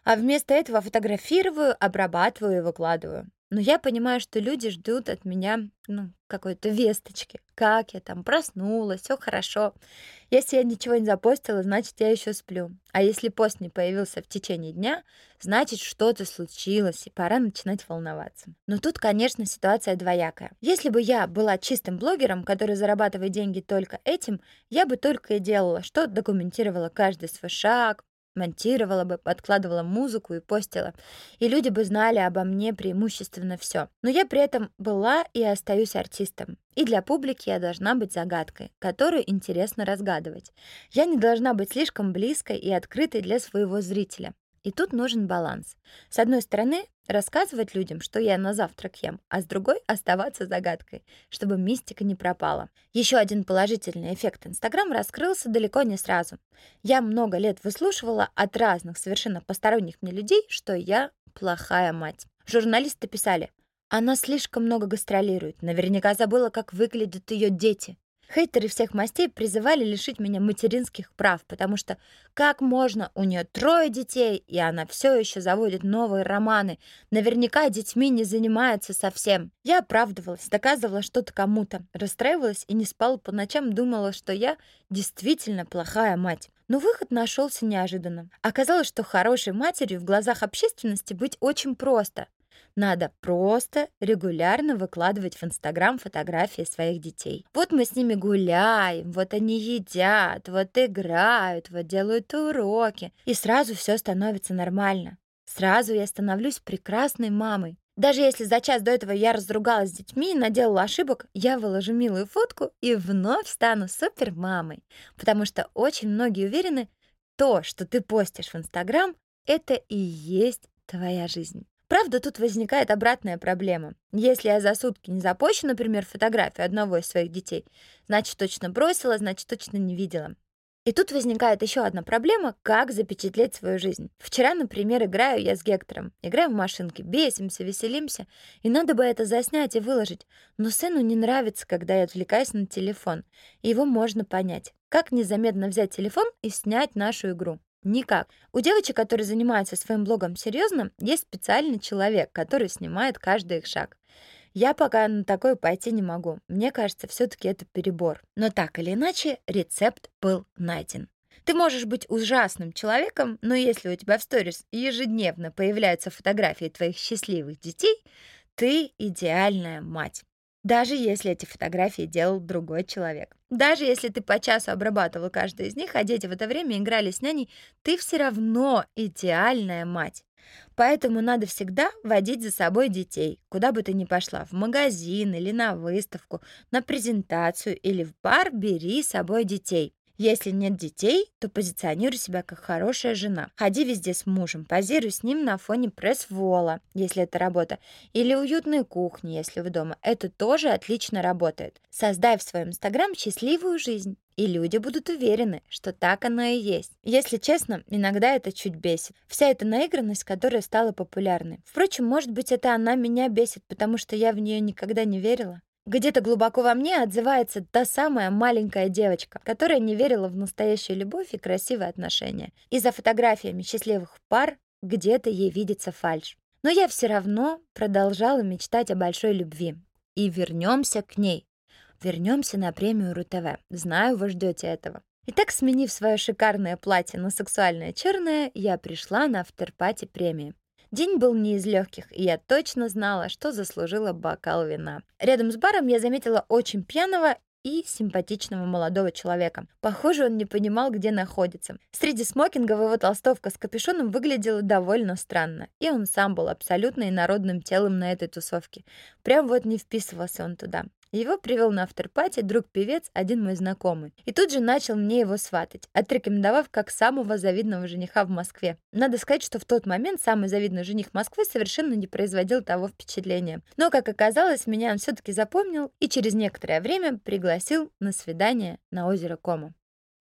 [SPEAKER 1] А вместо этого фотографирую, обрабатываю и выкладываю. Но я понимаю, что люди ждут от меня, ну, какой-то весточки. Как я там проснулась, все хорошо. Если я ничего не запостила, значит, я еще сплю. А если пост не появился в течение дня, значит, что-то случилось, и пора начинать волноваться. Но тут, конечно, ситуация двоякая. Если бы я была чистым блогером, который зарабатывает деньги только этим, я бы только и делала, что документировала каждый свой шаг, монтировала бы, подкладывала музыку и постила. И люди бы знали обо мне преимущественно все. Но я при этом была и остаюсь артистом. И для публики я должна быть загадкой, которую интересно разгадывать. Я не должна быть слишком близкой и открытой для своего зрителя. И тут нужен баланс. С одной стороны, рассказывать людям, что я на завтрак ем, а с другой — оставаться загадкой, чтобы мистика не пропала. Еще один положительный эффект Инстаграм раскрылся далеко не сразу. Я много лет выслушивала от разных совершенно посторонних мне людей, что я плохая мать. Журналисты писали, она слишком много гастролирует, наверняка забыла, как выглядят ее дети. Хейтеры всех мастей призывали лишить меня материнских прав, потому что как можно, у нее трое детей, и она все еще заводит новые романы. Наверняка детьми не занимается совсем. Я оправдывалась, доказывала что-то кому-то, расстраивалась и не спала по ночам, думала, что я действительно плохая мать. Но выход нашелся неожиданно. Оказалось, что хорошей матерью в глазах общественности быть очень просто. Надо просто регулярно выкладывать в Инстаграм фотографии своих детей. Вот мы с ними гуляем, вот они едят, вот играют, вот делают уроки. И сразу все становится нормально. Сразу я становлюсь прекрасной мамой. Даже если за час до этого я разругалась с детьми и наделала ошибок, я выложу милую фотку и вновь стану супер мамой. Потому что очень многие уверены, то, что ты постишь в Инстаграм, это и есть твоя жизнь. Правда, тут возникает обратная проблема. Если я за сутки не запущу, например, фотографию одного из своих детей, значит, точно бросила, значит, точно не видела. И тут возникает еще одна проблема, как запечатлеть свою жизнь. Вчера, например, играю я с Гектором. Играем в машинке, бесимся, веселимся, и надо бы это заснять и выложить. Но сыну не нравится, когда я отвлекаюсь на телефон. И его можно понять. Как незаметно взять телефон и снять нашу игру? Никак. У девочек, которые занимаются своим блогом серьезно, есть специальный человек, который снимает каждый их шаг. Я пока на такое пойти не могу. Мне кажется, все-таки это перебор. Но так или иначе, рецепт был найден. Ты можешь быть ужасным человеком, но если у тебя в сторис ежедневно появляются фотографии твоих счастливых детей, ты идеальная мать. Даже если эти фотографии делал другой человек. Даже если ты по часу обрабатывал каждую из них, а дети в это время играли с няней, ты все равно идеальная мать. Поэтому надо всегда водить за собой детей, куда бы ты ни пошла, в магазин или на выставку, на презентацию или в бар, бери с собой детей. Если нет детей, то позиционируй себя как хорошая жена. Ходи везде с мужем, позируй с ним на фоне пресс-вола, если это работа, или уютной кухни, если вы дома. Это тоже отлично работает. Создай в своем инстаграм счастливую жизнь. И люди будут уверены, что так оно и есть. Если честно, иногда это чуть бесит. Вся эта наигранность, которая стала популярной. Впрочем, может быть, это она меня бесит, потому что я в нее никогда не верила. Где-то глубоко во мне отзывается та самая маленькая девочка, которая не верила в настоящую любовь и красивые отношения. И за фотографиями счастливых пар где-то ей видится фальшь. Но я все равно продолжала мечтать о большой любви. И вернемся к ней. Вернемся на премию РУ-ТВ. Знаю, вы ждете этого. Итак, сменив свое шикарное платье на сексуальное черное, я пришла на авторпати премии. День был не из легких, и я точно знала, что заслужила бокал вина. Рядом с баром я заметила очень пьяного и симпатичного молодого человека. Похоже, он не понимал, где находится. Среди смокингов его толстовка с капюшоном выглядела довольно странно, и он сам был абсолютно инородным телом на этой тусовке. Прям вот не вписывался он туда. Его привел на авторпати друг-певец, один мой знакомый. И тут же начал мне его сватать, отрекомендовав как самого завидного жениха в Москве. Надо сказать, что в тот момент самый завидный жених Москвы совершенно не производил того впечатления. Но, как оказалось, меня он все-таки запомнил и через некоторое время пригласил на свидание на озеро Кома.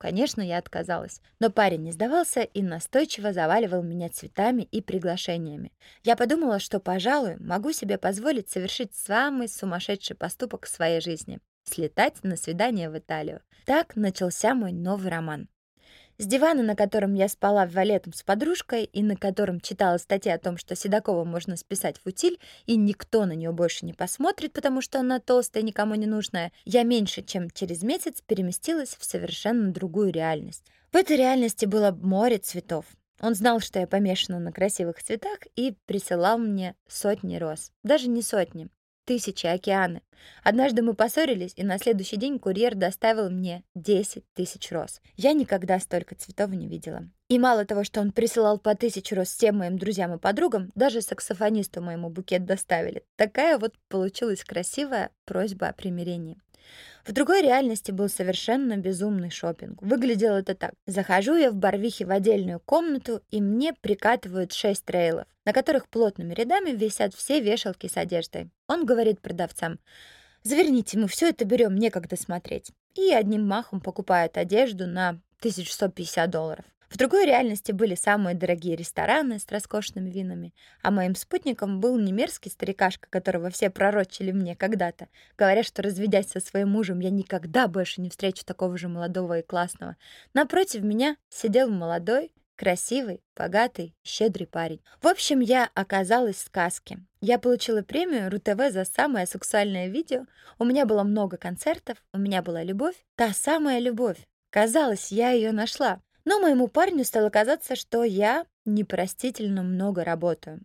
[SPEAKER 1] Конечно, я отказалась. Но парень не сдавался и настойчиво заваливал меня цветами и приглашениями. Я подумала, что, пожалуй, могу себе позволить совершить самый сумасшедший поступок в своей жизни — слетать на свидание в Италию. Так начался мой новый роман. С дивана, на котором я спала валетом с подружкой и на котором читала статьи о том, что Седокова можно списать в утиль, и никто на нее больше не посмотрит, потому что она толстая, никому не нужная, я меньше чем через месяц переместилась в совершенно другую реальность. В этой реальности было море цветов. Он знал, что я помешана на красивых цветах и присылал мне сотни роз. Даже не сотни, тысячи океаны. Однажды мы поссорились, и на следующий день курьер доставил мне 10 тысяч роз. Я никогда столько цветов не видела. И мало того, что он присылал по тысяче роз всем моим друзьям и подругам, даже саксофонисту моему букет доставили. Такая вот получилась красивая просьба о примирении. В другой реальности был совершенно безумный шопинг. Выглядело это так. Захожу я в Барвихе в отдельную комнату, и мне прикатывают шесть трейлов, на которых плотными рядами висят все вешалки с одеждой. Он говорит продавцам, «Заверните, мы все это берем, некогда смотреть». И одним махом покупает одежду на 1150 долларов. В другой реальности были самые дорогие рестораны с роскошными винами, а моим спутником был не мерзкий старикашка, которого все пророчили мне когда-то, говоря, что разведясь со своим мужем, я никогда больше не встречу такого же молодого и классного. Напротив меня сидел молодой, Красивый, богатый, щедрый парень. В общем, я оказалась в сказке. Я получила премию РУ-ТВ за самое сексуальное видео. У меня было много концертов, у меня была любовь. Та самая любовь. Казалось, я ее нашла. Но моему парню стало казаться, что я непростительно много работаю.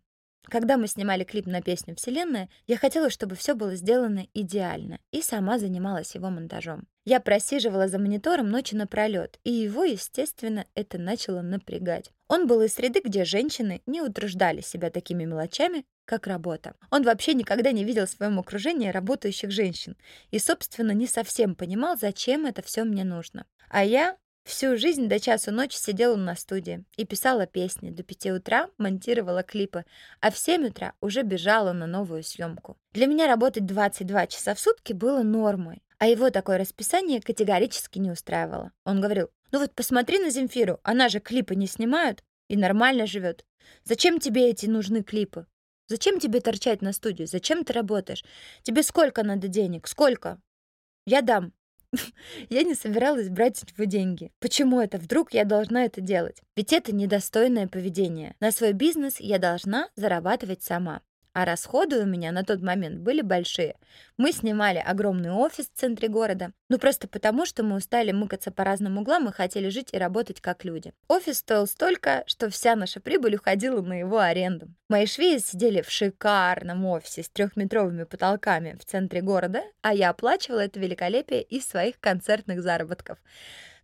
[SPEAKER 1] Когда мы снимали клип на песню «Вселенная», я хотела, чтобы все было сделано идеально, и сама занималась его монтажом. Я просиживала за монитором ночи напролет, и его, естественно, это начало напрягать. Он был из среды, где женщины не утруждали себя такими мелочами, как работа. Он вообще никогда не видел в своем окружении работающих женщин и, собственно, не совсем понимал, зачем это все мне нужно. А я Всю жизнь до часу ночи сидела на студии и писала песни. До пяти утра монтировала клипы, а в семь утра уже бежала на новую съемку. Для меня работать 22 часа в сутки было нормой, а его такое расписание категорически не устраивало. Он говорил, ну вот посмотри на Земфиру, она же клипы не снимает и нормально живет. Зачем тебе эти нужны клипы? Зачем тебе торчать на студии? Зачем ты работаешь? Тебе сколько надо денег? Сколько? Я дам. Я не собиралась брать у него деньги. Почему это вдруг я должна это делать? Ведь это недостойное поведение. На свой бизнес я должна зарабатывать сама. А расходы у меня на тот момент были большие. Мы снимали огромный офис в центре города. Ну, просто потому, что мы устали мыкаться по разным углам и хотели жить и работать как люди. Офис стоил столько, что вся наша прибыль уходила на его аренду. Мои швеи сидели в шикарном офисе с трехметровыми потолками в центре города, а я оплачивала это великолепие из своих концертных заработков.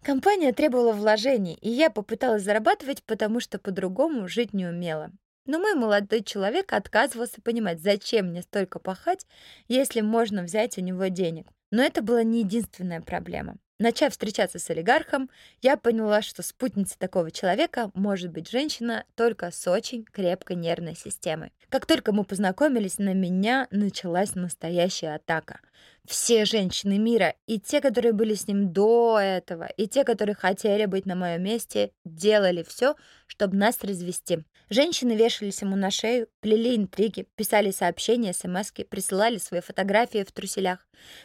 [SPEAKER 1] Компания требовала вложений, и я попыталась зарабатывать, потому что по-другому жить не умела. Но мой молодой человек отказывался понимать, зачем мне столько пахать, если можно взять у него денег. Но это была не единственная проблема. Начав встречаться с олигархом, я поняла, что спутницей такого человека может быть женщина только с очень крепкой нервной системой. Как только мы познакомились, на меня началась настоящая атака. Все женщины мира, и те, которые были с ним до этого, и те, которые хотели быть на моем месте, делали все, чтобы нас развести. Женщины вешались ему на шею, плели интриги, писали сообщения, смс присылали свои фотографии в труселях.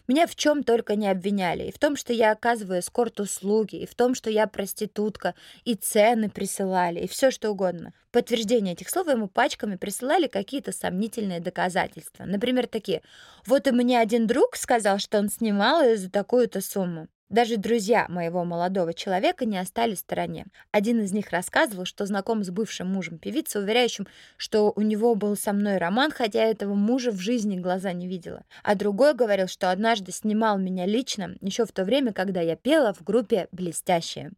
[SPEAKER 1] Меня в чем только не обвиняли. И в том, что я оказываю эскорт-услуги, и в том, что я проститутка, и цены присылали, и все что угодно. Подтверждение этих слов ему пачками присылали какие-то сомнительные доказательства. Например, такие «Вот и мне один друг сказал, что он снимал ее за такую-то сумму». Даже друзья моего молодого человека не остались в стороне. Один из них рассказывал, что знаком с бывшим мужем певицы, уверяющим, что у него был со мной роман, хотя этого мужа в жизни глаза не видела. А другой говорил, что однажды снимал меня лично, еще в то время, когда я пела в группе «Блестящие».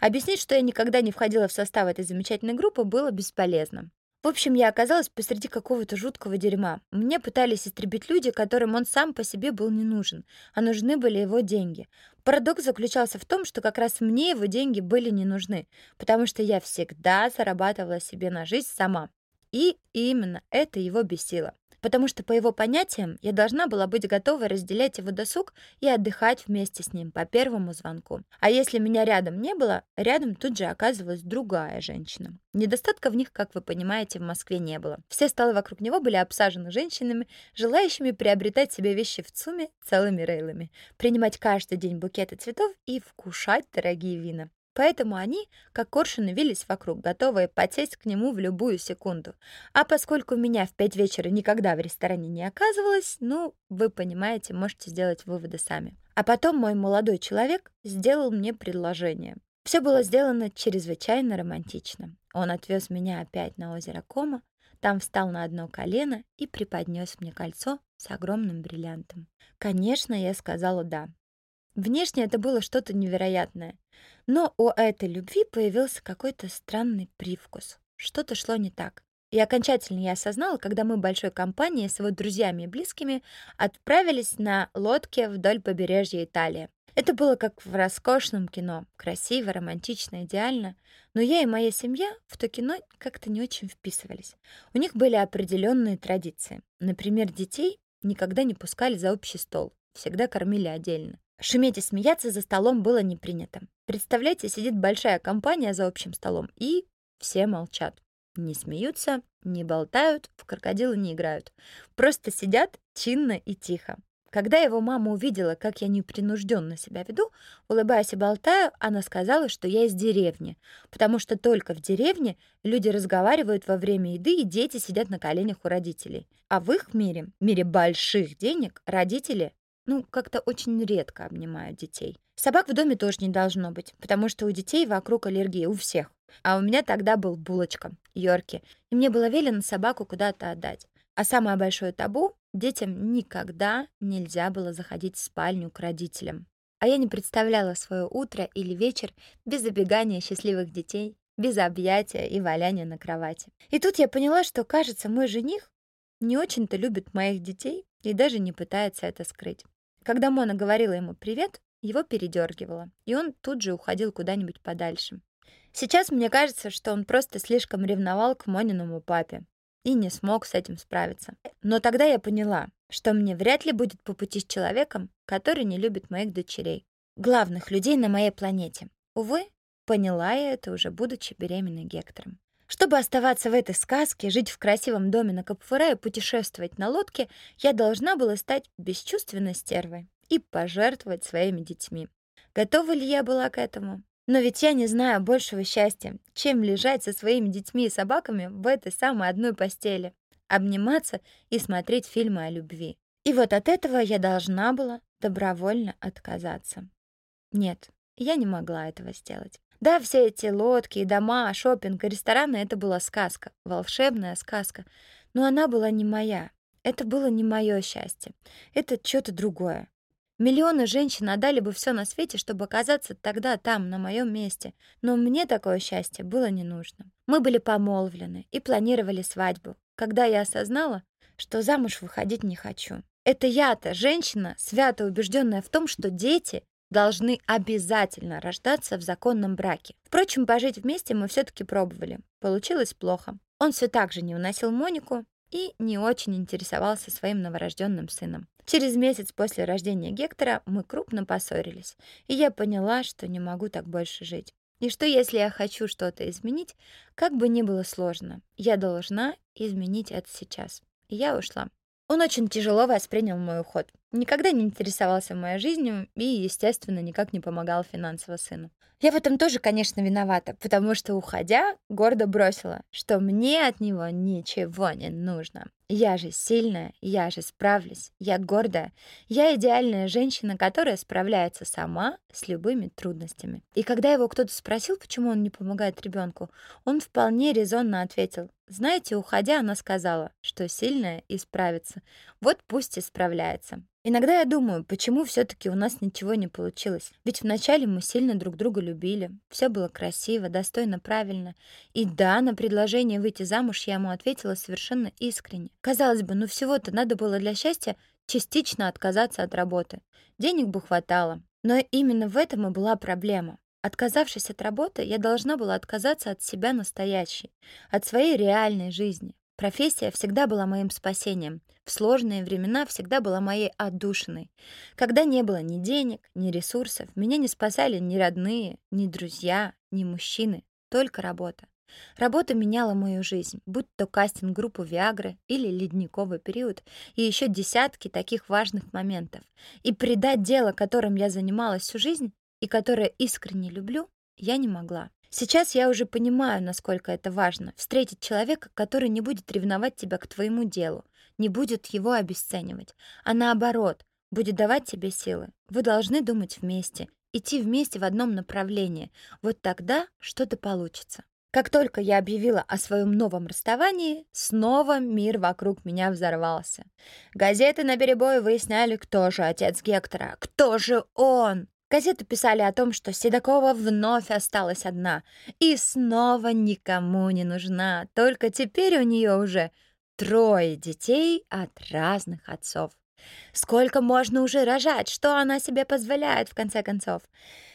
[SPEAKER 1] Объяснить, что я никогда не входила в состав этой замечательной группы, было бесполезно. В общем, я оказалась посреди какого-то жуткого дерьма. Мне пытались истребить люди, которым он сам по себе был не нужен, а нужны были его деньги. Парадокс заключался в том, что как раз мне его деньги были не нужны, потому что я всегда зарабатывала себе на жизнь сама. И именно это его бесило потому что, по его понятиям, я должна была быть готова разделять его досуг и отдыхать вместе с ним по первому звонку. А если меня рядом не было, рядом тут же оказывалась другая женщина. Недостатка в них, как вы понимаете, в Москве не было. Все столы вокруг него были обсажены женщинами, желающими приобретать себе вещи в ЦУМе целыми рейлами, принимать каждый день букеты цветов и вкушать дорогие вина. Поэтому они, как коршуны, вились вокруг, готовые потесть к нему в любую секунду. А поскольку меня в пять вечера никогда в ресторане не оказывалось, ну, вы понимаете, можете сделать выводы сами. А потом мой молодой человек сделал мне предложение. Все было сделано чрезвычайно романтично. Он отвез меня опять на озеро Кома, там встал на одно колено и преподнес мне кольцо с огромным бриллиантом. Конечно, я сказала «да». Внешне это было что-то невероятное. Но у этой любви появился какой-то странный привкус. Что-то шло не так. И окончательно я осознала, когда мы большой компанией с его друзьями и близкими отправились на лодке вдоль побережья Италии. Это было как в роскошном кино. Красиво, романтично, идеально. Но я и моя семья в то кино как-то не очень вписывались. У них были определенные традиции. Например, детей никогда не пускали за общий стол. Всегда кормили отдельно. Шуметь и смеяться за столом было не принято. Представляете, сидит большая компания за общим столом, и все молчат. Не смеются, не болтают, в крокодилы не играют. Просто сидят чинно и тихо. Когда его мама увидела, как я непринужденно себя веду, улыбаясь и болтаю, она сказала, что я из деревни, потому что только в деревне люди разговаривают во время еды, и дети сидят на коленях у родителей. А в их мире, мире больших денег, родители, ну, как-то очень редко обнимают детей. Собак в доме тоже не должно быть, потому что у детей вокруг аллергии, у всех. А у меня тогда был булочка, Йорки, и мне было велено собаку куда-то отдать. А самое большое табу — детям никогда нельзя было заходить в спальню к родителям. А я не представляла свое утро или вечер без забегания счастливых детей, без объятия и валяния на кровати. И тут я поняла, что, кажется, мой жених не очень-то любит моих детей и даже не пытается это скрыть. Когда Мона говорила ему «привет», его передергивало, и он тут же уходил куда-нибудь подальше. Сейчас мне кажется, что он просто слишком ревновал к Мониному папе и не смог с этим справиться. Но тогда я поняла, что мне вряд ли будет по пути с человеком, который не любит моих дочерей. Главных людей на моей планете. Увы, поняла я это уже, будучи беременной Гектором. Чтобы оставаться в этой сказке, жить в красивом доме на Капфуре и путешествовать на лодке, я должна была стать бесчувственной стервой и пожертвовать своими детьми. Готова ли я была к этому? Но ведь я не знаю большего счастья, чем лежать со своими детьми и собаками в этой самой одной постели, обниматься и смотреть фильмы о любви. И вот от этого я должна была добровольно отказаться. Нет, я не могла этого сделать. Да, все эти лодки, дома, шопинг и рестораны — это была сказка, волшебная сказка. Но она была не моя. Это было не мое счастье. Это что-то другое. Миллионы женщин отдали бы все на свете, чтобы оказаться тогда там, на моем месте. Но мне такое счастье было не нужно. Мы были помолвлены и планировали свадьбу, когда я осознала, что замуж выходить не хочу. Это я-то, женщина, свято убежденная в том, что дети должны обязательно рождаться в законном браке. Впрочем, пожить вместе мы все-таки пробовали. Получилось плохо. Он все так же не уносил Монику и не очень интересовался своим новорожденным сыном. Через месяц после рождения Гектора мы крупно поссорились, и я поняла, что не могу так больше жить. И что если я хочу что-то изменить, как бы ни было сложно, я должна изменить это сейчас. И я ушла. Он очень тяжело воспринял мой уход. Никогда не интересовался моей жизнью и, естественно, никак не помогал финансово сыну. Я в этом тоже, конечно, виновата, потому что, уходя, гордо бросила, что мне от него ничего не нужно. Я же сильная, я же справлюсь, я гордая, я идеальная женщина, которая справляется сама с любыми трудностями. И когда его кто-то спросил, почему он не помогает ребенку, он вполне резонно ответил. Знаете, уходя, она сказала, что сильная и справится. Вот пусть и справляется. Иногда я думаю, почему все-таки у нас ничего не получилось. Ведь вначале мы сильно друг друга любили. Все было красиво, достойно, правильно. И да, на предложение выйти замуж я ему ответила совершенно искренне. Казалось бы, ну всего-то надо было для счастья частично отказаться от работы. Денег бы хватало. Но именно в этом и была проблема. Отказавшись от работы, я должна была отказаться от себя настоящей, от своей реальной жизни. Профессия всегда была моим спасением. В сложные времена всегда была моей отдушиной. Когда не было ни денег, ни ресурсов, меня не спасали ни родные, ни друзья, ни мужчины, только работа. Работа меняла мою жизнь, будь то кастинг-группу Виагры или ледниковый период, и еще десятки таких важных моментов. И предать дело, которым я занималась всю жизнь и которое искренне люблю, я не могла. Сейчас я уже понимаю, насколько это важно — встретить человека, который не будет ревновать тебя к твоему делу, не будет его обесценивать, а наоборот, будет давать тебе силы. Вы должны думать вместе, идти вместе в одном направлении. Вот тогда что-то получится. Как только я объявила о своем новом расставании, снова мир вокруг меня взорвался. Газеты на перебой выясняли, кто же отец Гектора, кто же он. Газеты писали о том, что Седокова вновь осталась одна и снова никому не нужна, только теперь у нее уже трое детей от разных отцов. Сколько можно уже рожать? Что она себе позволяет, в конце концов?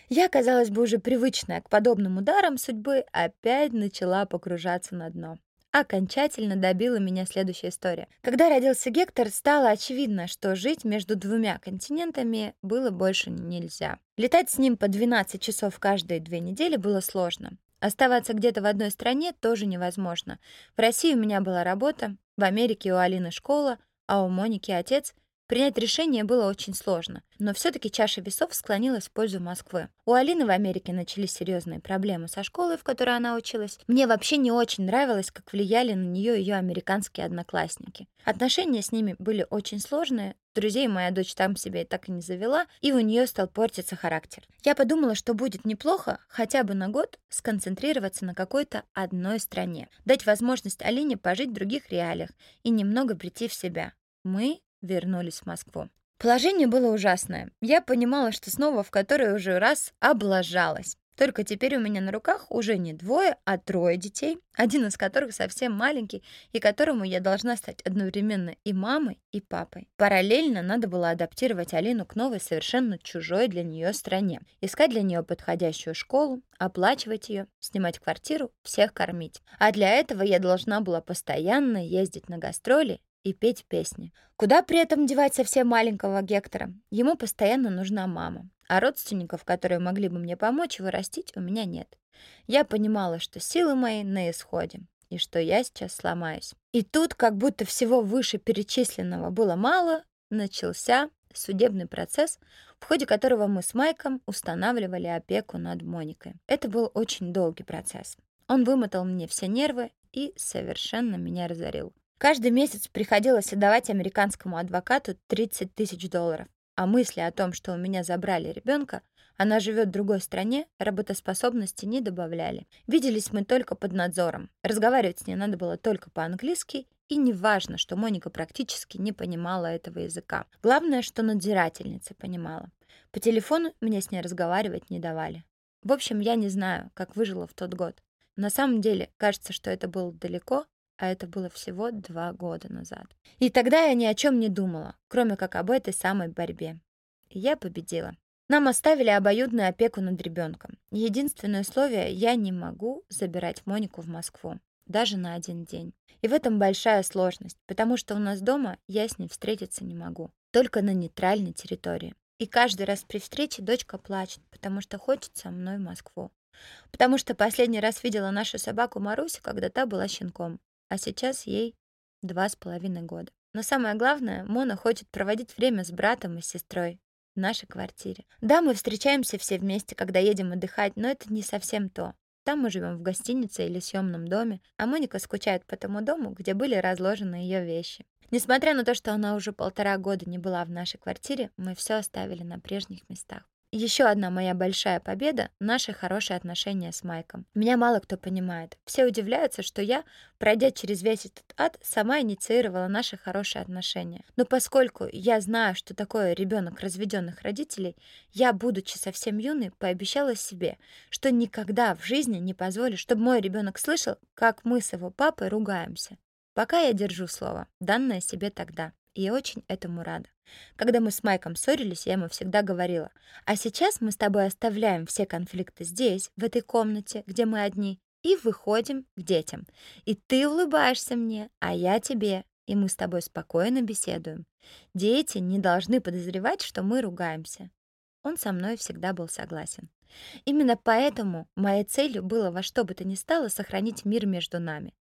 [SPEAKER 1] Я, казалось бы, уже привычная к подобным ударам судьбы, опять начала погружаться на дно. Окончательно добила меня следующая история. Когда родился Гектор, стало очевидно, что жить между двумя континентами было больше нельзя. Летать с ним по 12 часов каждые две недели было сложно. Оставаться где-то в одной стране тоже невозможно. В России у меня была работа, в Америке у Алины школа, а у Моники отец, Принять решение было очень сложно, но все-таки чаша весов склонилась в пользу Москвы. У Алины в Америке начались серьезные проблемы со школой, в которой она училась. Мне вообще не очень нравилось, как влияли на нее ее американские одноклассники. Отношения с ними были очень сложные, Друзей моя дочь там себе так и не завела, и у нее стал портиться характер. Я подумала, что будет неплохо хотя бы на год сконцентрироваться на какой-то одной стране, дать возможность Алине пожить в других реалиях и немного прийти в себя. Мы вернулись в Москву. Положение было ужасное. Я понимала, что снова в который уже раз облажалась. Только теперь у меня на руках уже не двое, а трое детей, один из которых совсем маленький, и которому я должна стать одновременно и мамой, и папой. Параллельно надо было адаптировать Алину к новой, совершенно чужой для нее стране, искать для нее подходящую школу, оплачивать ее, снимать квартиру, всех кормить. А для этого я должна была постоянно ездить на гастроли и петь песни. Куда при этом девать совсем маленького Гектора? Ему постоянно нужна мама. А родственников, которые могли бы мне помочь его растить, у меня нет. Я понимала, что силы мои на исходе, и что я сейчас сломаюсь. И тут, как будто всего вышеперечисленного было мало, начался судебный процесс, в ходе которого мы с Майком устанавливали опеку над Моникой. Это был очень долгий процесс. Он вымотал мне все нервы и совершенно меня разорил. Каждый месяц приходилось отдавать американскому адвокату 30 тысяч долларов. А мысли о том, что у меня забрали ребенка, она живет в другой стране, работоспособности не добавляли. Виделись мы только под надзором. Разговаривать с ней надо было только по-английски, и неважно, что Моника практически не понимала этого языка. Главное, что надзирательница понимала. По телефону мне с ней разговаривать не давали. В общем, я не знаю, как выжила в тот год. На самом деле, кажется, что это было далеко, а это было всего два года назад. И тогда я ни о чем не думала, кроме как об этой самой борьбе. И я победила. Нам оставили обоюдную опеку над ребенком. Единственное условие — я не могу забирать Монику в Москву. Даже на один день. И в этом большая сложность, потому что у нас дома я с ней встретиться не могу. Только на нейтральной территории. И каждый раз при встрече дочка плачет, потому что хочет со мной в Москву. Потому что последний раз видела нашу собаку Марусю, когда та была щенком а сейчас ей два с половиной года. Но самое главное, Мона хочет проводить время с братом и сестрой в нашей квартире. Да, мы встречаемся все вместе, когда едем отдыхать, но это не совсем то. Там мы живем в гостинице или съемном доме, а Моника скучает по тому дому, где были разложены ее вещи. Несмотря на то, что она уже полтора года не была в нашей квартире, мы все оставили на прежних местах. Еще одна моя большая победа — наши хорошие отношения с Майком. Меня мало кто понимает. Все удивляются, что я, пройдя через весь этот ад, сама инициировала наши хорошие отношения. Но поскольку я знаю, что такое ребенок разведенных родителей, я, будучи совсем юной, пообещала себе, что никогда в жизни не позволю, чтобы мой ребенок слышал, как мы с его папой ругаемся. Пока я держу слово, данное себе тогда и я очень этому рада. Когда мы с Майком ссорились, я ему всегда говорила, а сейчас мы с тобой оставляем все конфликты здесь, в этой комнате, где мы одни, и выходим к детям. И ты улыбаешься мне, а я тебе, и мы с тобой спокойно беседуем. Дети не должны подозревать, что мы ругаемся. Он со мной всегда был согласен. Именно поэтому моей целью было во что бы то ни стало сохранить мир между нами.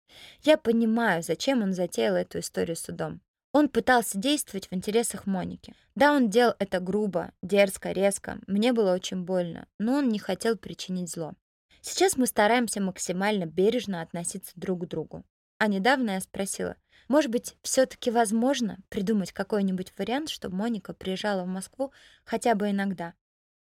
[SPEAKER 1] Я понимаю, зачем он затеял эту историю с судом. Он пытался действовать в интересах Моники. Да, он делал это грубо, дерзко, резко. Мне было очень больно, но он не хотел причинить зло. Сейчас мы стараемся максимально бережно относиться друг к другу. А недавно я спросила, может быть, все-таки возможно придумать какой-нибудь вариант, чтобы Моника приезжала в Москву хотя бы иногда.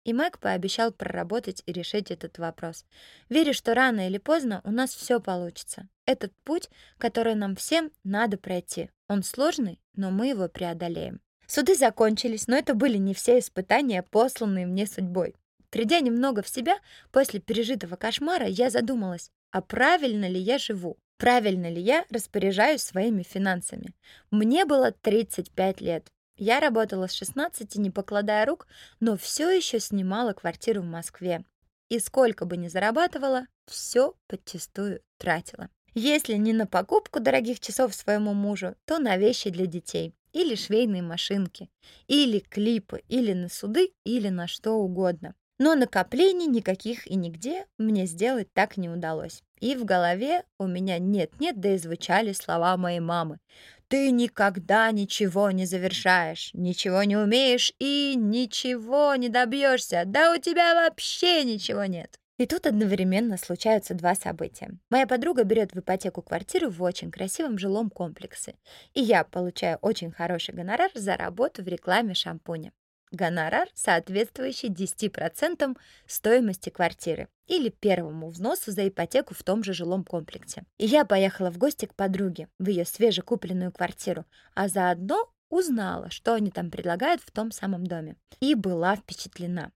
[SPEAKER 1] И Мэг пообещал проработать и решить этот вопрос. Верю, что рано или поздно у нас все получится. Этот путь, который нам всем надо пройти. Он сложный, но мы его преодолеем. Суды закончились, но это были не все испытания, посланные мне судьбой. Придя немного в себя после пережитого кошмара, я задумалась, а правильно ли я живу? Правильно ли я распоряжаюсь своими финансами? Мне было 35 лет. Я работала с 16, не покладая рук, но все еще снимала квартиру в Москве. И сколько бы ни зарабатывала, все подчастую тратила. Если не на покупку дорогих часов своему мужу, то на вещи для детей. Или швейные машинки, или клипы, или на суды, или на что угодно. Но накоплений никаких и нигде мне сделать так не удалось. И в голове у меня нет-нет, да и звучали слова моей мамы. «Ты никогда ничего не завершаешь, ничего не умеешь и ничего не добьешься. Да у тебя вообще ничего нет». И тут одновременно случаются два события. Моя подруга берет в ипотеку квартиру в очень красивом жилом комплексе, и я получаю очень хороший гонорар за работу в рекламе шампуня гонорар, соответствующий 10% стоимости квартиры или первому взносу за ипотеку в том же жилом комплексе. И я поехала в гости к подруге в ее свежекупленную квартиру, а заодно узнала, что они там предлагают в том самом доме. И была впечатлена.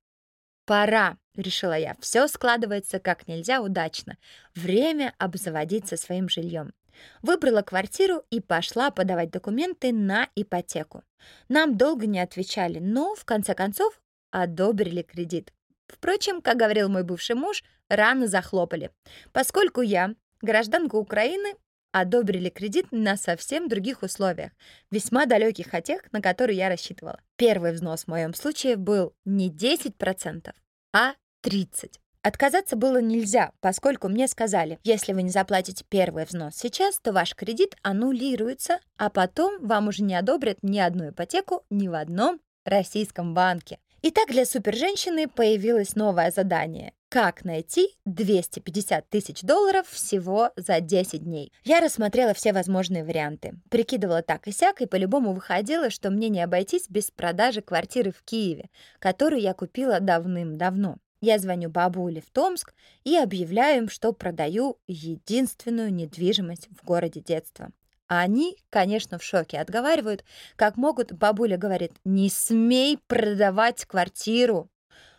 [SPEAKER 1] «Пора», — решила я, — «все складывается как нельзя удачно. Время обзаводиться своим жильем. Выбрала квартиру и пошла подавать документы на ипотеку. Нам долго не отвечали, но в конце концов одобрили кредит. Впрочем, как говорил мой бывший муж, рано захлопали. Поскольку я, гражданка Украины, одобрили кредит на совсем других условиях, весьма далеких от тех, на которые я рассчитывала. Первый взнос в моем случае был не 10%, а 30%. Отказаться было нельзя, поскольку мне сказали, если вы не заплатите первый взнос сейчас, то ваш кредит аннулируется, а потом вам уже не одобрят ни одну ипотеку ни в одном российском банке. Итак, для суперженщины появилось новое задание. Как найти 250 тысяч долларов всего за 10 дней? Я рассмотрела все возможные варианты. Прикидывала так и сяк, и по-любому выходило, что мне не обойтись без продажи квартиры в Киеве, которую я купила давным-давно. Я звоню бабуле в Томск и объявляю им, что продаю единственную недвижимость в городе детства. А они, конечно, в шоке отговаривают. Как могут, бабуля говорит, не смей продавать квартиру.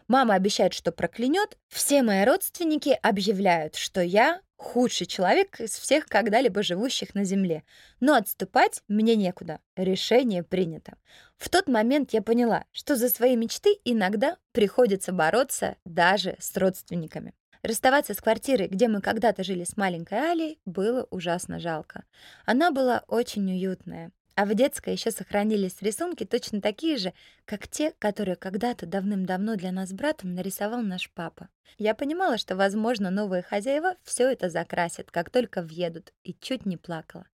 [SPEAKER 1] Мама обещает, что проклянет. Все мои родственники объявляют, что я худший человек из всех когда-либо живущих на Земле. Но отступать мне некуда. Решение принято. В тот момент я поняла, что за свои мечты иногда приходится бороться даже с родственниками. Расставаться с квартирой, где мы когда-то жили с маленькой Алей, было ужасно жалко. Она была очень уютная, а в детской еще сохранились рисунки точно такие же, как те, которые когда-то давным-давно для нас с братом нарисовал наш папа. Я понимала, что, возможно, новые хозяева все это закрасят, как только въедут, и чуть не плакала.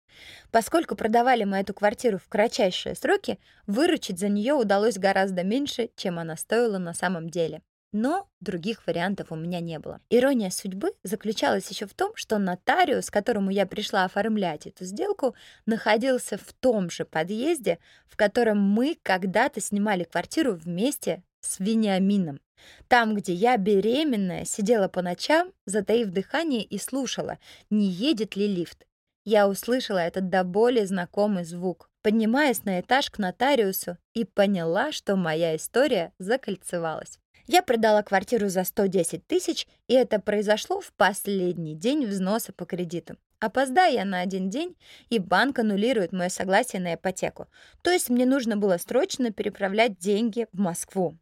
[SPEAKER 1] Поскольку продавали мы эту квартиру в кратчайшие сроки, выручить за нее удалось гораздо меньше, чем она стоила на самом деле. Но других вариантов у меня не было. Ирония судьбы заключалась еще в том, что нотариус, которому я пришла оформлять эту сделку, находился в том же подъезде, в котором мы когда-то снимали квартиру вместе с Вениамином. Там, где я беременная, сидела по ночам, затаив дыхание и слушала, не едет ли лифт. Я услышала этот до боли знакомый звук, поднимаясь на этаж к нотариусу, и поняла, что моя история закольцевалась. Я продала квартиру за 110 тысяч, и это произошло в последний день взноса по кредиту. Опоздая я на один день, и банк аннулирует мое согласие на ипотеку. То есть мне нужно было срочно переправлять деньги в Москву.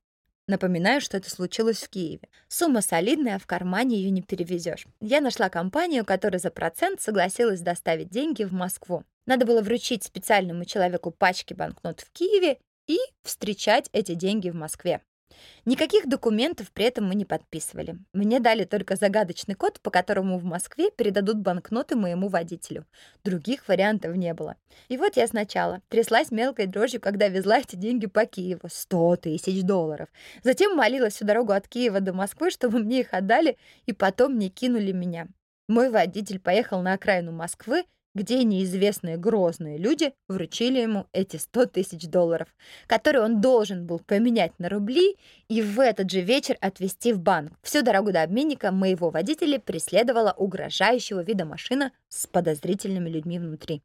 [SPEAKER 1] Напоминаю, что это случилось в Киеве. Сумма солидная, а в кармане ее не перевезешь. Я нашла компанию, которая за процент согласилась доставить деньги в Москву. Надо было вручить специальному человеку пачки банкнот в Киеве и встречать эти деньги в Москве. Никаких документов при этом мы не подписывали. Мне дали только загадочный код, по которому в Москве передадут банкноты моему водителю. Других вариантов не было. И вот я сначала тряслась мелкой дрожью, когда везла эти деньги по Киеву. 100 тысяч долларов. Затем молилась всю дорогу от Киева до Москвы, чтобы мне их отдали, и потом не кинули меня. Мой водитель поехал на окраину Москвы где неизвестные грозные люди вручили ему эти 100 тысяч долларов, которые он должен был поменять на рубли и в этот же вечер отвезти в банк. Всю дорогу до обменника моего водителя преследовала угрожающего вида машина с подозрительными людьми внутри.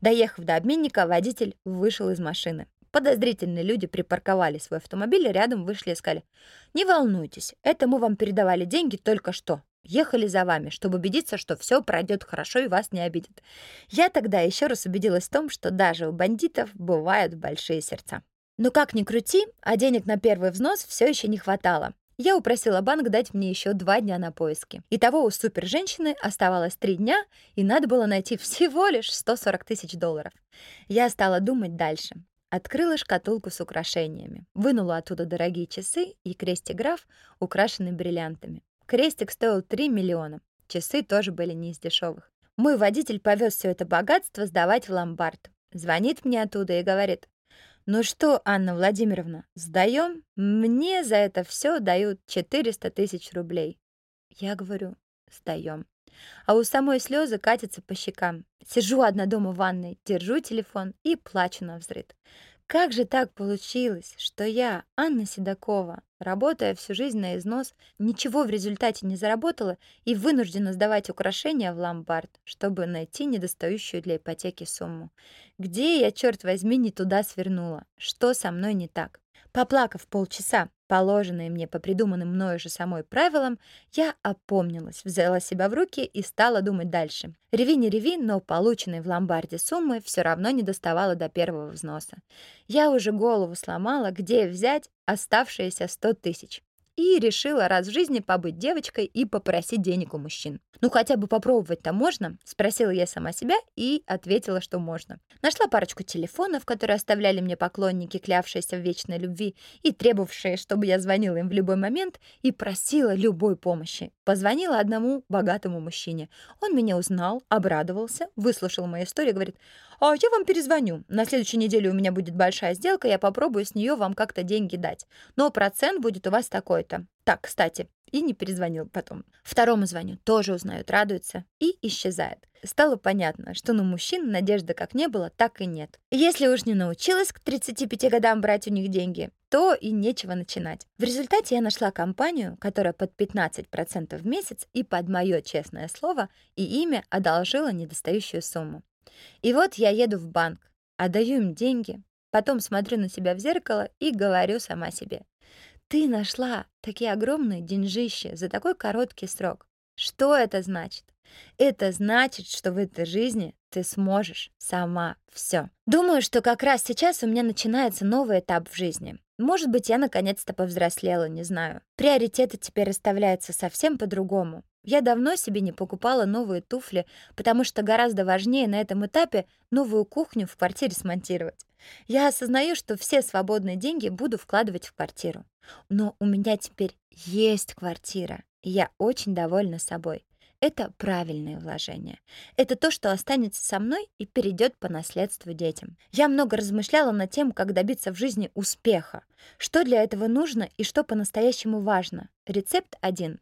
[SPEAKER 1] Доехав до обменника, водитель вышел из машины. Подозрительные люди припарковали свой автомобиль, рядом вышли и сказали, «Не волнуйтесь, это мы вам передавали деньги только что. Ехали за вами, чтобы убедиться, что все пройдет хорошо и вас не обидят. Я тогда еще раз убедилась в том, что даже у бандитов бывают большие сердца. Но как ни крути, а денег на первый взнос все еще не хватало. Я упросила банк дать мне еще два дня на поиски. Итого у супер-женщины оставалось три дня, и надо было найти всего лишь 140 тысяч долларов. Я стала думать дальше. Открыла шкатулку с украшениями, вынула оттуда дорогие часы и крестик-граф, украшенный бриллиантами. Крестик стоил 3 миллиона. Часы тоже были не из дешевых. Мой водитель повез все это богатство сдавать в ломбард. Звонит мне оттуда и говорит, «Ну что, Анна Владимировна, сдаем? Мне за это все дают 400 тысяч рублей». Я говорю, сдаем. А у самой слезы катятся по щекам. Сижу одна дома в ванной, держу телефон и плачу на взрыд. Как же так получилось, что я, Анна Седокова, работая всю жизнь на износ, ничего в результате не заработала и вынуждена сдавать украшения в ломбард, чтобы найти недостающую для ипотеки сумму? Где я, черт возьми, не туда свернула? Что со мной не так? Поплакав полчаса, положенные мне по придуманным мною же самой правилам, я опомнилась, взяла себя в руки и стала думать дальше. Реви не реви, но полученной в ломбарде суммы все равно не доставала до первого взноса. Я уже голову сломала, где взять оставшиеся 100 тысяч и решила раз в жизни побыть девочкой и попросить денег у мужчин. «Ну, хотя бы попробовать-то можно?» — спросила я сама себя и ответила, что можно. Нашла парочку телефонов, которые оставляли мне поклонники, клявшиеся в вечной любви и требовавшие, чтобы я звонила им в любой момент и просила любой помощи. Позвонила одному богатому мужчине. Он меня узнал, обрадовался, выслушал мою историю говорит, «А я вам перезвоню. На следующей неделе у меня будет большая сделка, я попробую с нее вам как-то деньги дать. Но процент будет у вас такой-то. Так, кстати, и не перезвонил потом. Второму звоню, тоже узнают, радуется и исчезает. Стало понятно, что на мужчин надежды как не было, так и нет. Если уж не научилась к 35 годам брать у них деньги, то и нечего начинать. В результате я нашла компанию, которая под 15% в месяц и под мое честное слово и имя одолжила недостающую сумму. И вот я еду в банк, отдаю им деньги, потом смотрю на себя в зеркало и говорю сама себе. Ты нашла такие огромные деньжища за такой короткий срок. Что это значит? Это значит, что в этой жизни ты сможешь сама все. Думаю, что как раз сейчас у меня начинается новый этап в жизни. Может быть, я наконец-то повзрослела, не знаю. Приоритеты теперь расставляются совсем по-другому. Я давно себе не покупала новые туфли, потому что гораздо важнее на этом этапе новую кухню в квартире смонтировать. Я осознаю, что все свободные деньги буду вкладывать в квартиру. Но у меня теперь есть квартира, и я очень довольна собой. Это правильное вложение. Это то, что останется со мной и перейдет по наследству детям. Я много размышляла над тем, как добиться в жизни успеха. Что для этого нужно и что по-настоящему важно. Рецепт один.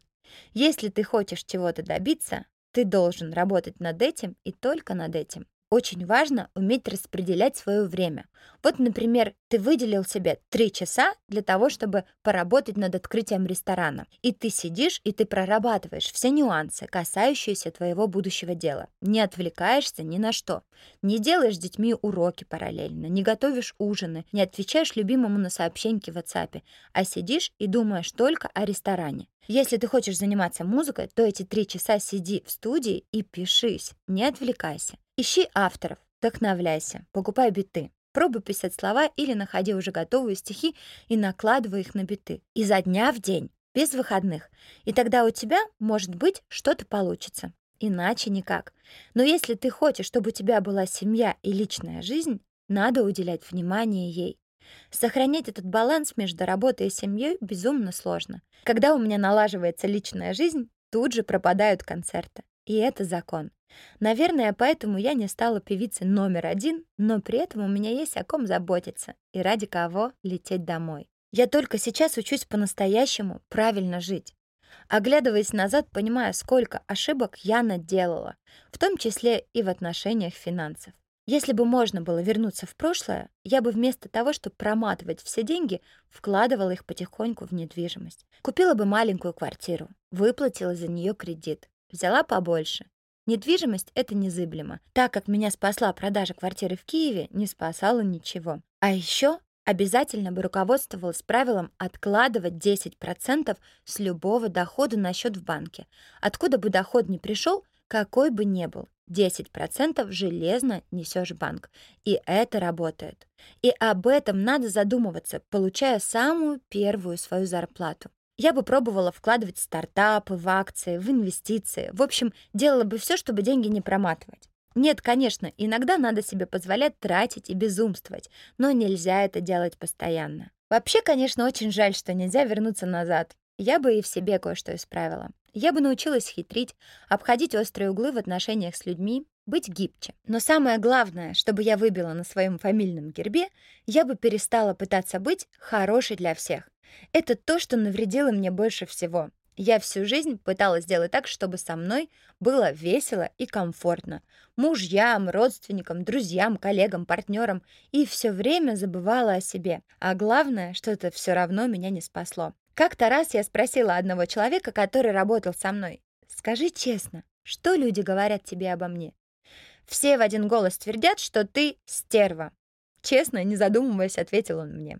[SPEAKER 1] Если ты хочешь чего-то добиться, ты должен работать над этим и только над этим. Очень важно уметь распределять свое время. Вот, например, ты выделил себе три часа для того, чтобы поработать над открытием ресторана. И ты сидишь, и ты прорабатываешь все нюансы, касающиеся твоего будущего дела. Не отвлекаешься ни на что. Не делаешь с детьми уроки параллельно, не готовишь ужины, не отвечаешь любимому на сообщеньки в WhatsApp, а сидишь и думаешь только о ресторане. Если ты хочешь заниматься музыкой, то эти три часа сиди в студии и пишись, не отвлекайся. Ищи авторов, вдохновляйся, покупай биты. Пробуй писать слова или находи уже готовые стихи и накладывай их на биты. Изо дня в день, без выходных. И тогда у тебя, может быть, что-то получится. Иначе никак. Но если ты хочешь, чтобы у тебя была семья и личная жизнь, надо уделять внимание ей. Сохранять этот баланс между работой и семьей безумно сложно. Когда у меня налаживается личная жизнь, тут же пропадают концерты. И это закон. Наверное, поэтому я не стала певицей номер один, но при этом у меня есть о ком заботиться и ради кого лететь домой. Я только сейчас учусь по-настоящему правильно жить. Оглядываясь назад, понимаю, сколько ошибок я наделала, в том числе и в отношениях финансов. Если бы можно было вернуться в прошлое, я бы вместо того, чтобы проматывать все деньги, вкладывала их потихоньку в недвижимость. Купила бы маленькую квартиру, выплатила за нее кредит, взяла побольше, Недвижимость — это незыблемо. Так как меня спасла продажа квартиры в Киеве, не спасала ничего. А еще обязательно бы руководствовалась правилом откладывать 10% с любого дохода на счет в банке. Откуда бы доход ни пришел, какой бы ни был, 10% железно несешь банк. И это работает. И об этом надо задумываться, получая самую первую свою зарплату. Я бы пробовала вкладывать в стартапы, в акции, в инвестиции. В общем, делала бы все, чтобы деньги не проматывать. Нет, конечно, иногда надо себе позволять тратить и безумствовать, но нельзя это делать постоянно. Вообще, конечно, очень жаль, что нельзя вернуться назад. Я бы и в себе кое-что исправила. Я бы научилась хитрить, обходить острые углы в отношениях с людьми, быть гибче. Но самое главное, чтобы я выбила на своем фамильном гербе, я бы перестала пытаться быть хорошей для всех. Это то, что навредило мне больше всего. Я всю жизнь пыталась сделать так, чтобы со мной было весело и комфортно. Мужьям, родственникам, друзьям, коллегам, партнерам. И все время забывала о себе. А главное, что это все равно меня не спасло. Как-то раз я спросила одного человека, который работал со мной. «Скажи честно, что люди говорят тебе обо мне?» Все в один голос твердят, что ты стерва. Честно, не задумываясь, ответил он мне.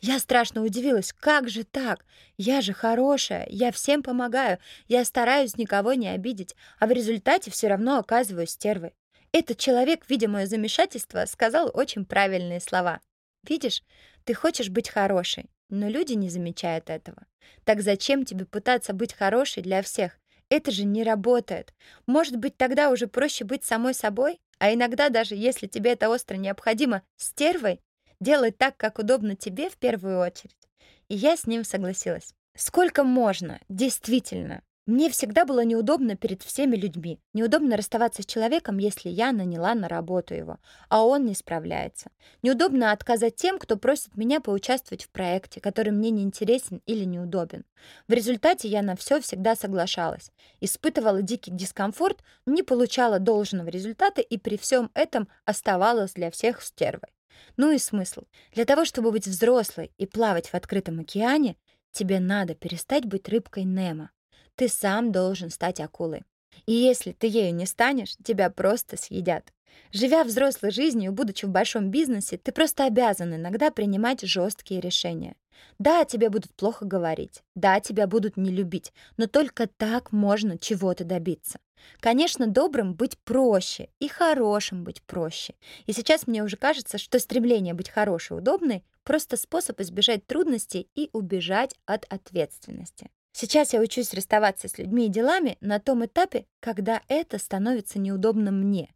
[SPEAKER 1] Я страшно удивилась. Как же так? Я же хорошая, я всем помогаю, я стараюсь никого не обидеть, а в результате все равно оказываюсь стервой. Этот человек, видя мое замешательство, сказал очень правильные слова. «Видишь, ты хочешь быть хорошей, но люди не замечают этого. Так зачем тебе пытаться быть хорошей для всех? Это же не работает. Может быть, тогда уже проще быть самой собой? А иногда даже если тебе это остро необходимо, стервой, Делай так, как удобно тебе в первую очередь. И я с ним согласилась. Сколько можно, действительно. Мне всегда было неудобно перед всеми людьми. Неудобно расставаться с человеком, если я наняла на работу его, а он не справляется. Неудобно отказать тем, кто просит меня поучаствовать в проекте, который мне не интересен или неудобен. В результате я на все всегда соглашалась. Испытывала дикий дискомфорт, не получала должного результата и при всем этом оставалась для всех стервой. Ну и смысл. Для того, чтобы быть взрослой и плавать в открытом океане, тебе надо перестать быть рыбкой Немо. Ты сам должен стать акулой. И если ты ею не станешь, тебя просто съедят. Живя взрослой жизнью, будучи в большом бизнесе, ты просто обязан иногда принимать жесткие решения. Да, тебе будут плохо говорить, да, тебя будут не любить, но только так можно чего-то добиться. Конечно, добрым быть проще и хорошим быть проще. И сейчас мне уже кажется, что стремление быть хорошей и удобной — просто способ избежать трудностей и убежать от ответственности. Сейчас я учусь расставаться с людьми и делами на том этапе, когда это становится неудобным мне.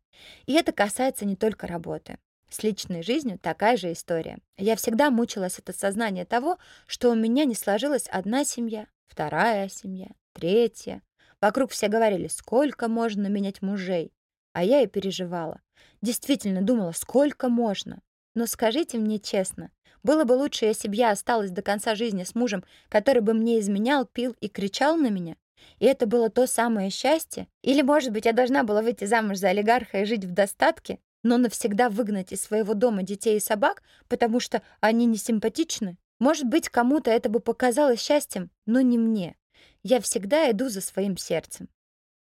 [SPEAKER 1] И это касается не только работы. С личной жизнью такая же история. Я всегда мучилась от осознания того, что у меня не сложилась одна семья, вторая семья, третья. Вокруг все говорили, сколько можно менять мужей. А я и переживала. Действительно думала, сколько можно. Но скажите мне честно, было бы лучше, если бы я осталась до конца жизни с мужем, который бы мне изменял, пил и кричал на меня? И это было то самое счастье? Или, может быть, я должна была выйти замуж за олигарха и жить в достатке, но навсегда выгнать из своего дома детей и собак, потому что они не симпатичны? Может быть, кому-то это бы показалось счастьем, но не мне. Я всегда иду за своим сердцем.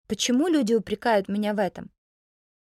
[SPEAKER 1] Почему люди упрекают меня в этом?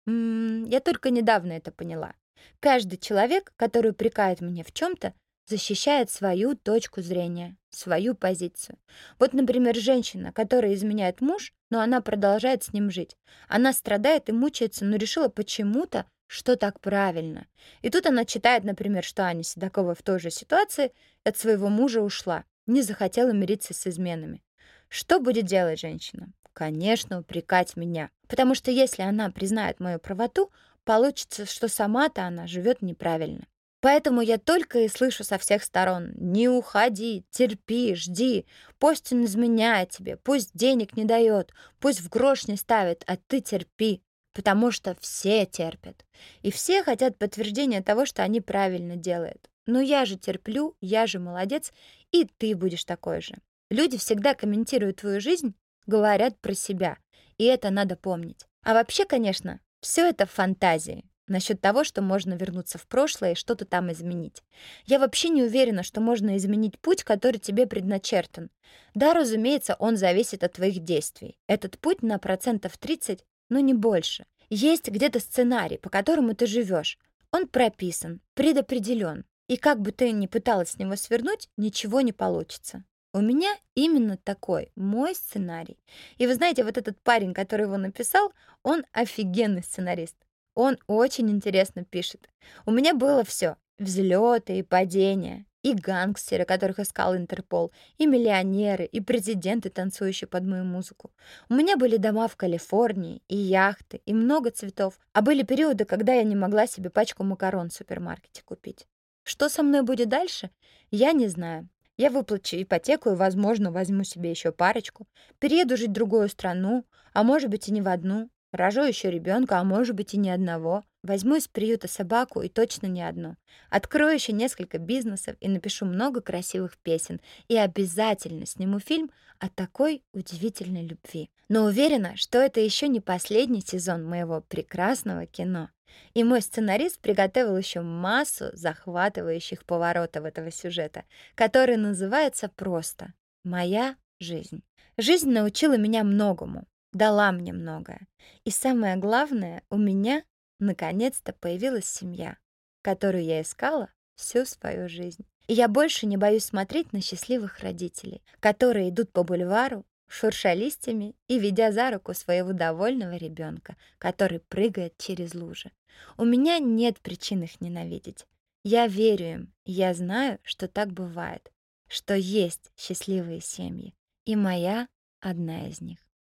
[SPEAKER 1] М -м, я только недавно это поняла. Каждый человек, который упрекает меня в чем-то, защищает свою точку зрения, свою позицию. Вот, например, женщина, которая изменяет муж, но она продолжает с ним жить. Она страдает и мучается, но решила почему-то, что так правильно. И тут она читает, например, что Аня Седокова в той же ситуации от своего мужа ушла, не захотела мириться с изменами. Что будет делать женщина? Конечно, упрекать меня. Потому что если она признает мою правоту, получится, что сама-то она живет неправильно. Поэтому я только и слышу со всех сторон «Не уходи, терпи, жди, пусть он изменяет тебе, пусть денег не дает, пусть в грош не ставит, а ты терпи». Потому что все терпят. И все хотят подтверждения того, что они правильно делают. Но я же терплю, я же молодец, и ты будешь такой же. Люди всегда комментируют твою жизнь, говорят про себя. И это надо помнить. А вообще, конечно, все это фантазии насчет того, что можно вернуться в прошлое и что-то там изменить. Я вообще не уверена, что можно изменить путь, который тебе предначертан. Да, разумеется, он зависит от твоих действий. Этот путь на процентов 30, но не больше. Есть где-то сценарий, по которому ты живешь. Он прописан, предопределен. И как бы ты ни пыталась с него свернуть, ничего не получится. У меня именно такой мой сценарий. И вы знаете, вот этот парень, который его написал, он офигенный сценарист. Он очень интересно пишет. У меня было все: взлеты и падения. И гангстеры, которых искал Интерпол, и миллионеры, и президенты, танцующие под мою музыку. У меня были дома в Калифорнии, и яхты, и много цветов. А были периоды, когда я не могла себе пачку макарон в супермаркете купить. Что со мной будет дальше, я не знаю. Я выплачу ипотеку и, возможно, возьму себе еще парочку. Перееду жить в другую страну, а может быть и не в одну. Рожу еще ребенка, а может быть и не одного. Возьму из приюта собаку и точно не одну. Открою еще несколько бизнесов и напишу много красивых песен. И обязательно сниму фильм о такой удивительной любви. Но уверена, что это еще не последний сезон моего прекрасного кино. И мой сценарист приготовил еще массу захватывающих поворотов этого сюжета, который называется просто «Моя жизнь». Жизнь научила меня многому, дала мне многое. И самое главное, у меня наконец-то появилась семья, которую я искала всю свою жизнь. И я больше не боюсь смотреть на счастливых родителей, которые идут по бульвару, шурша листьями и ведя за руку своего довольного ребенка, который прыгает через лужи. У меня нет причин их ненавидеть. Я верю им, я знаю, что так бывает, что есть счастливые семьи, и моя одна из них.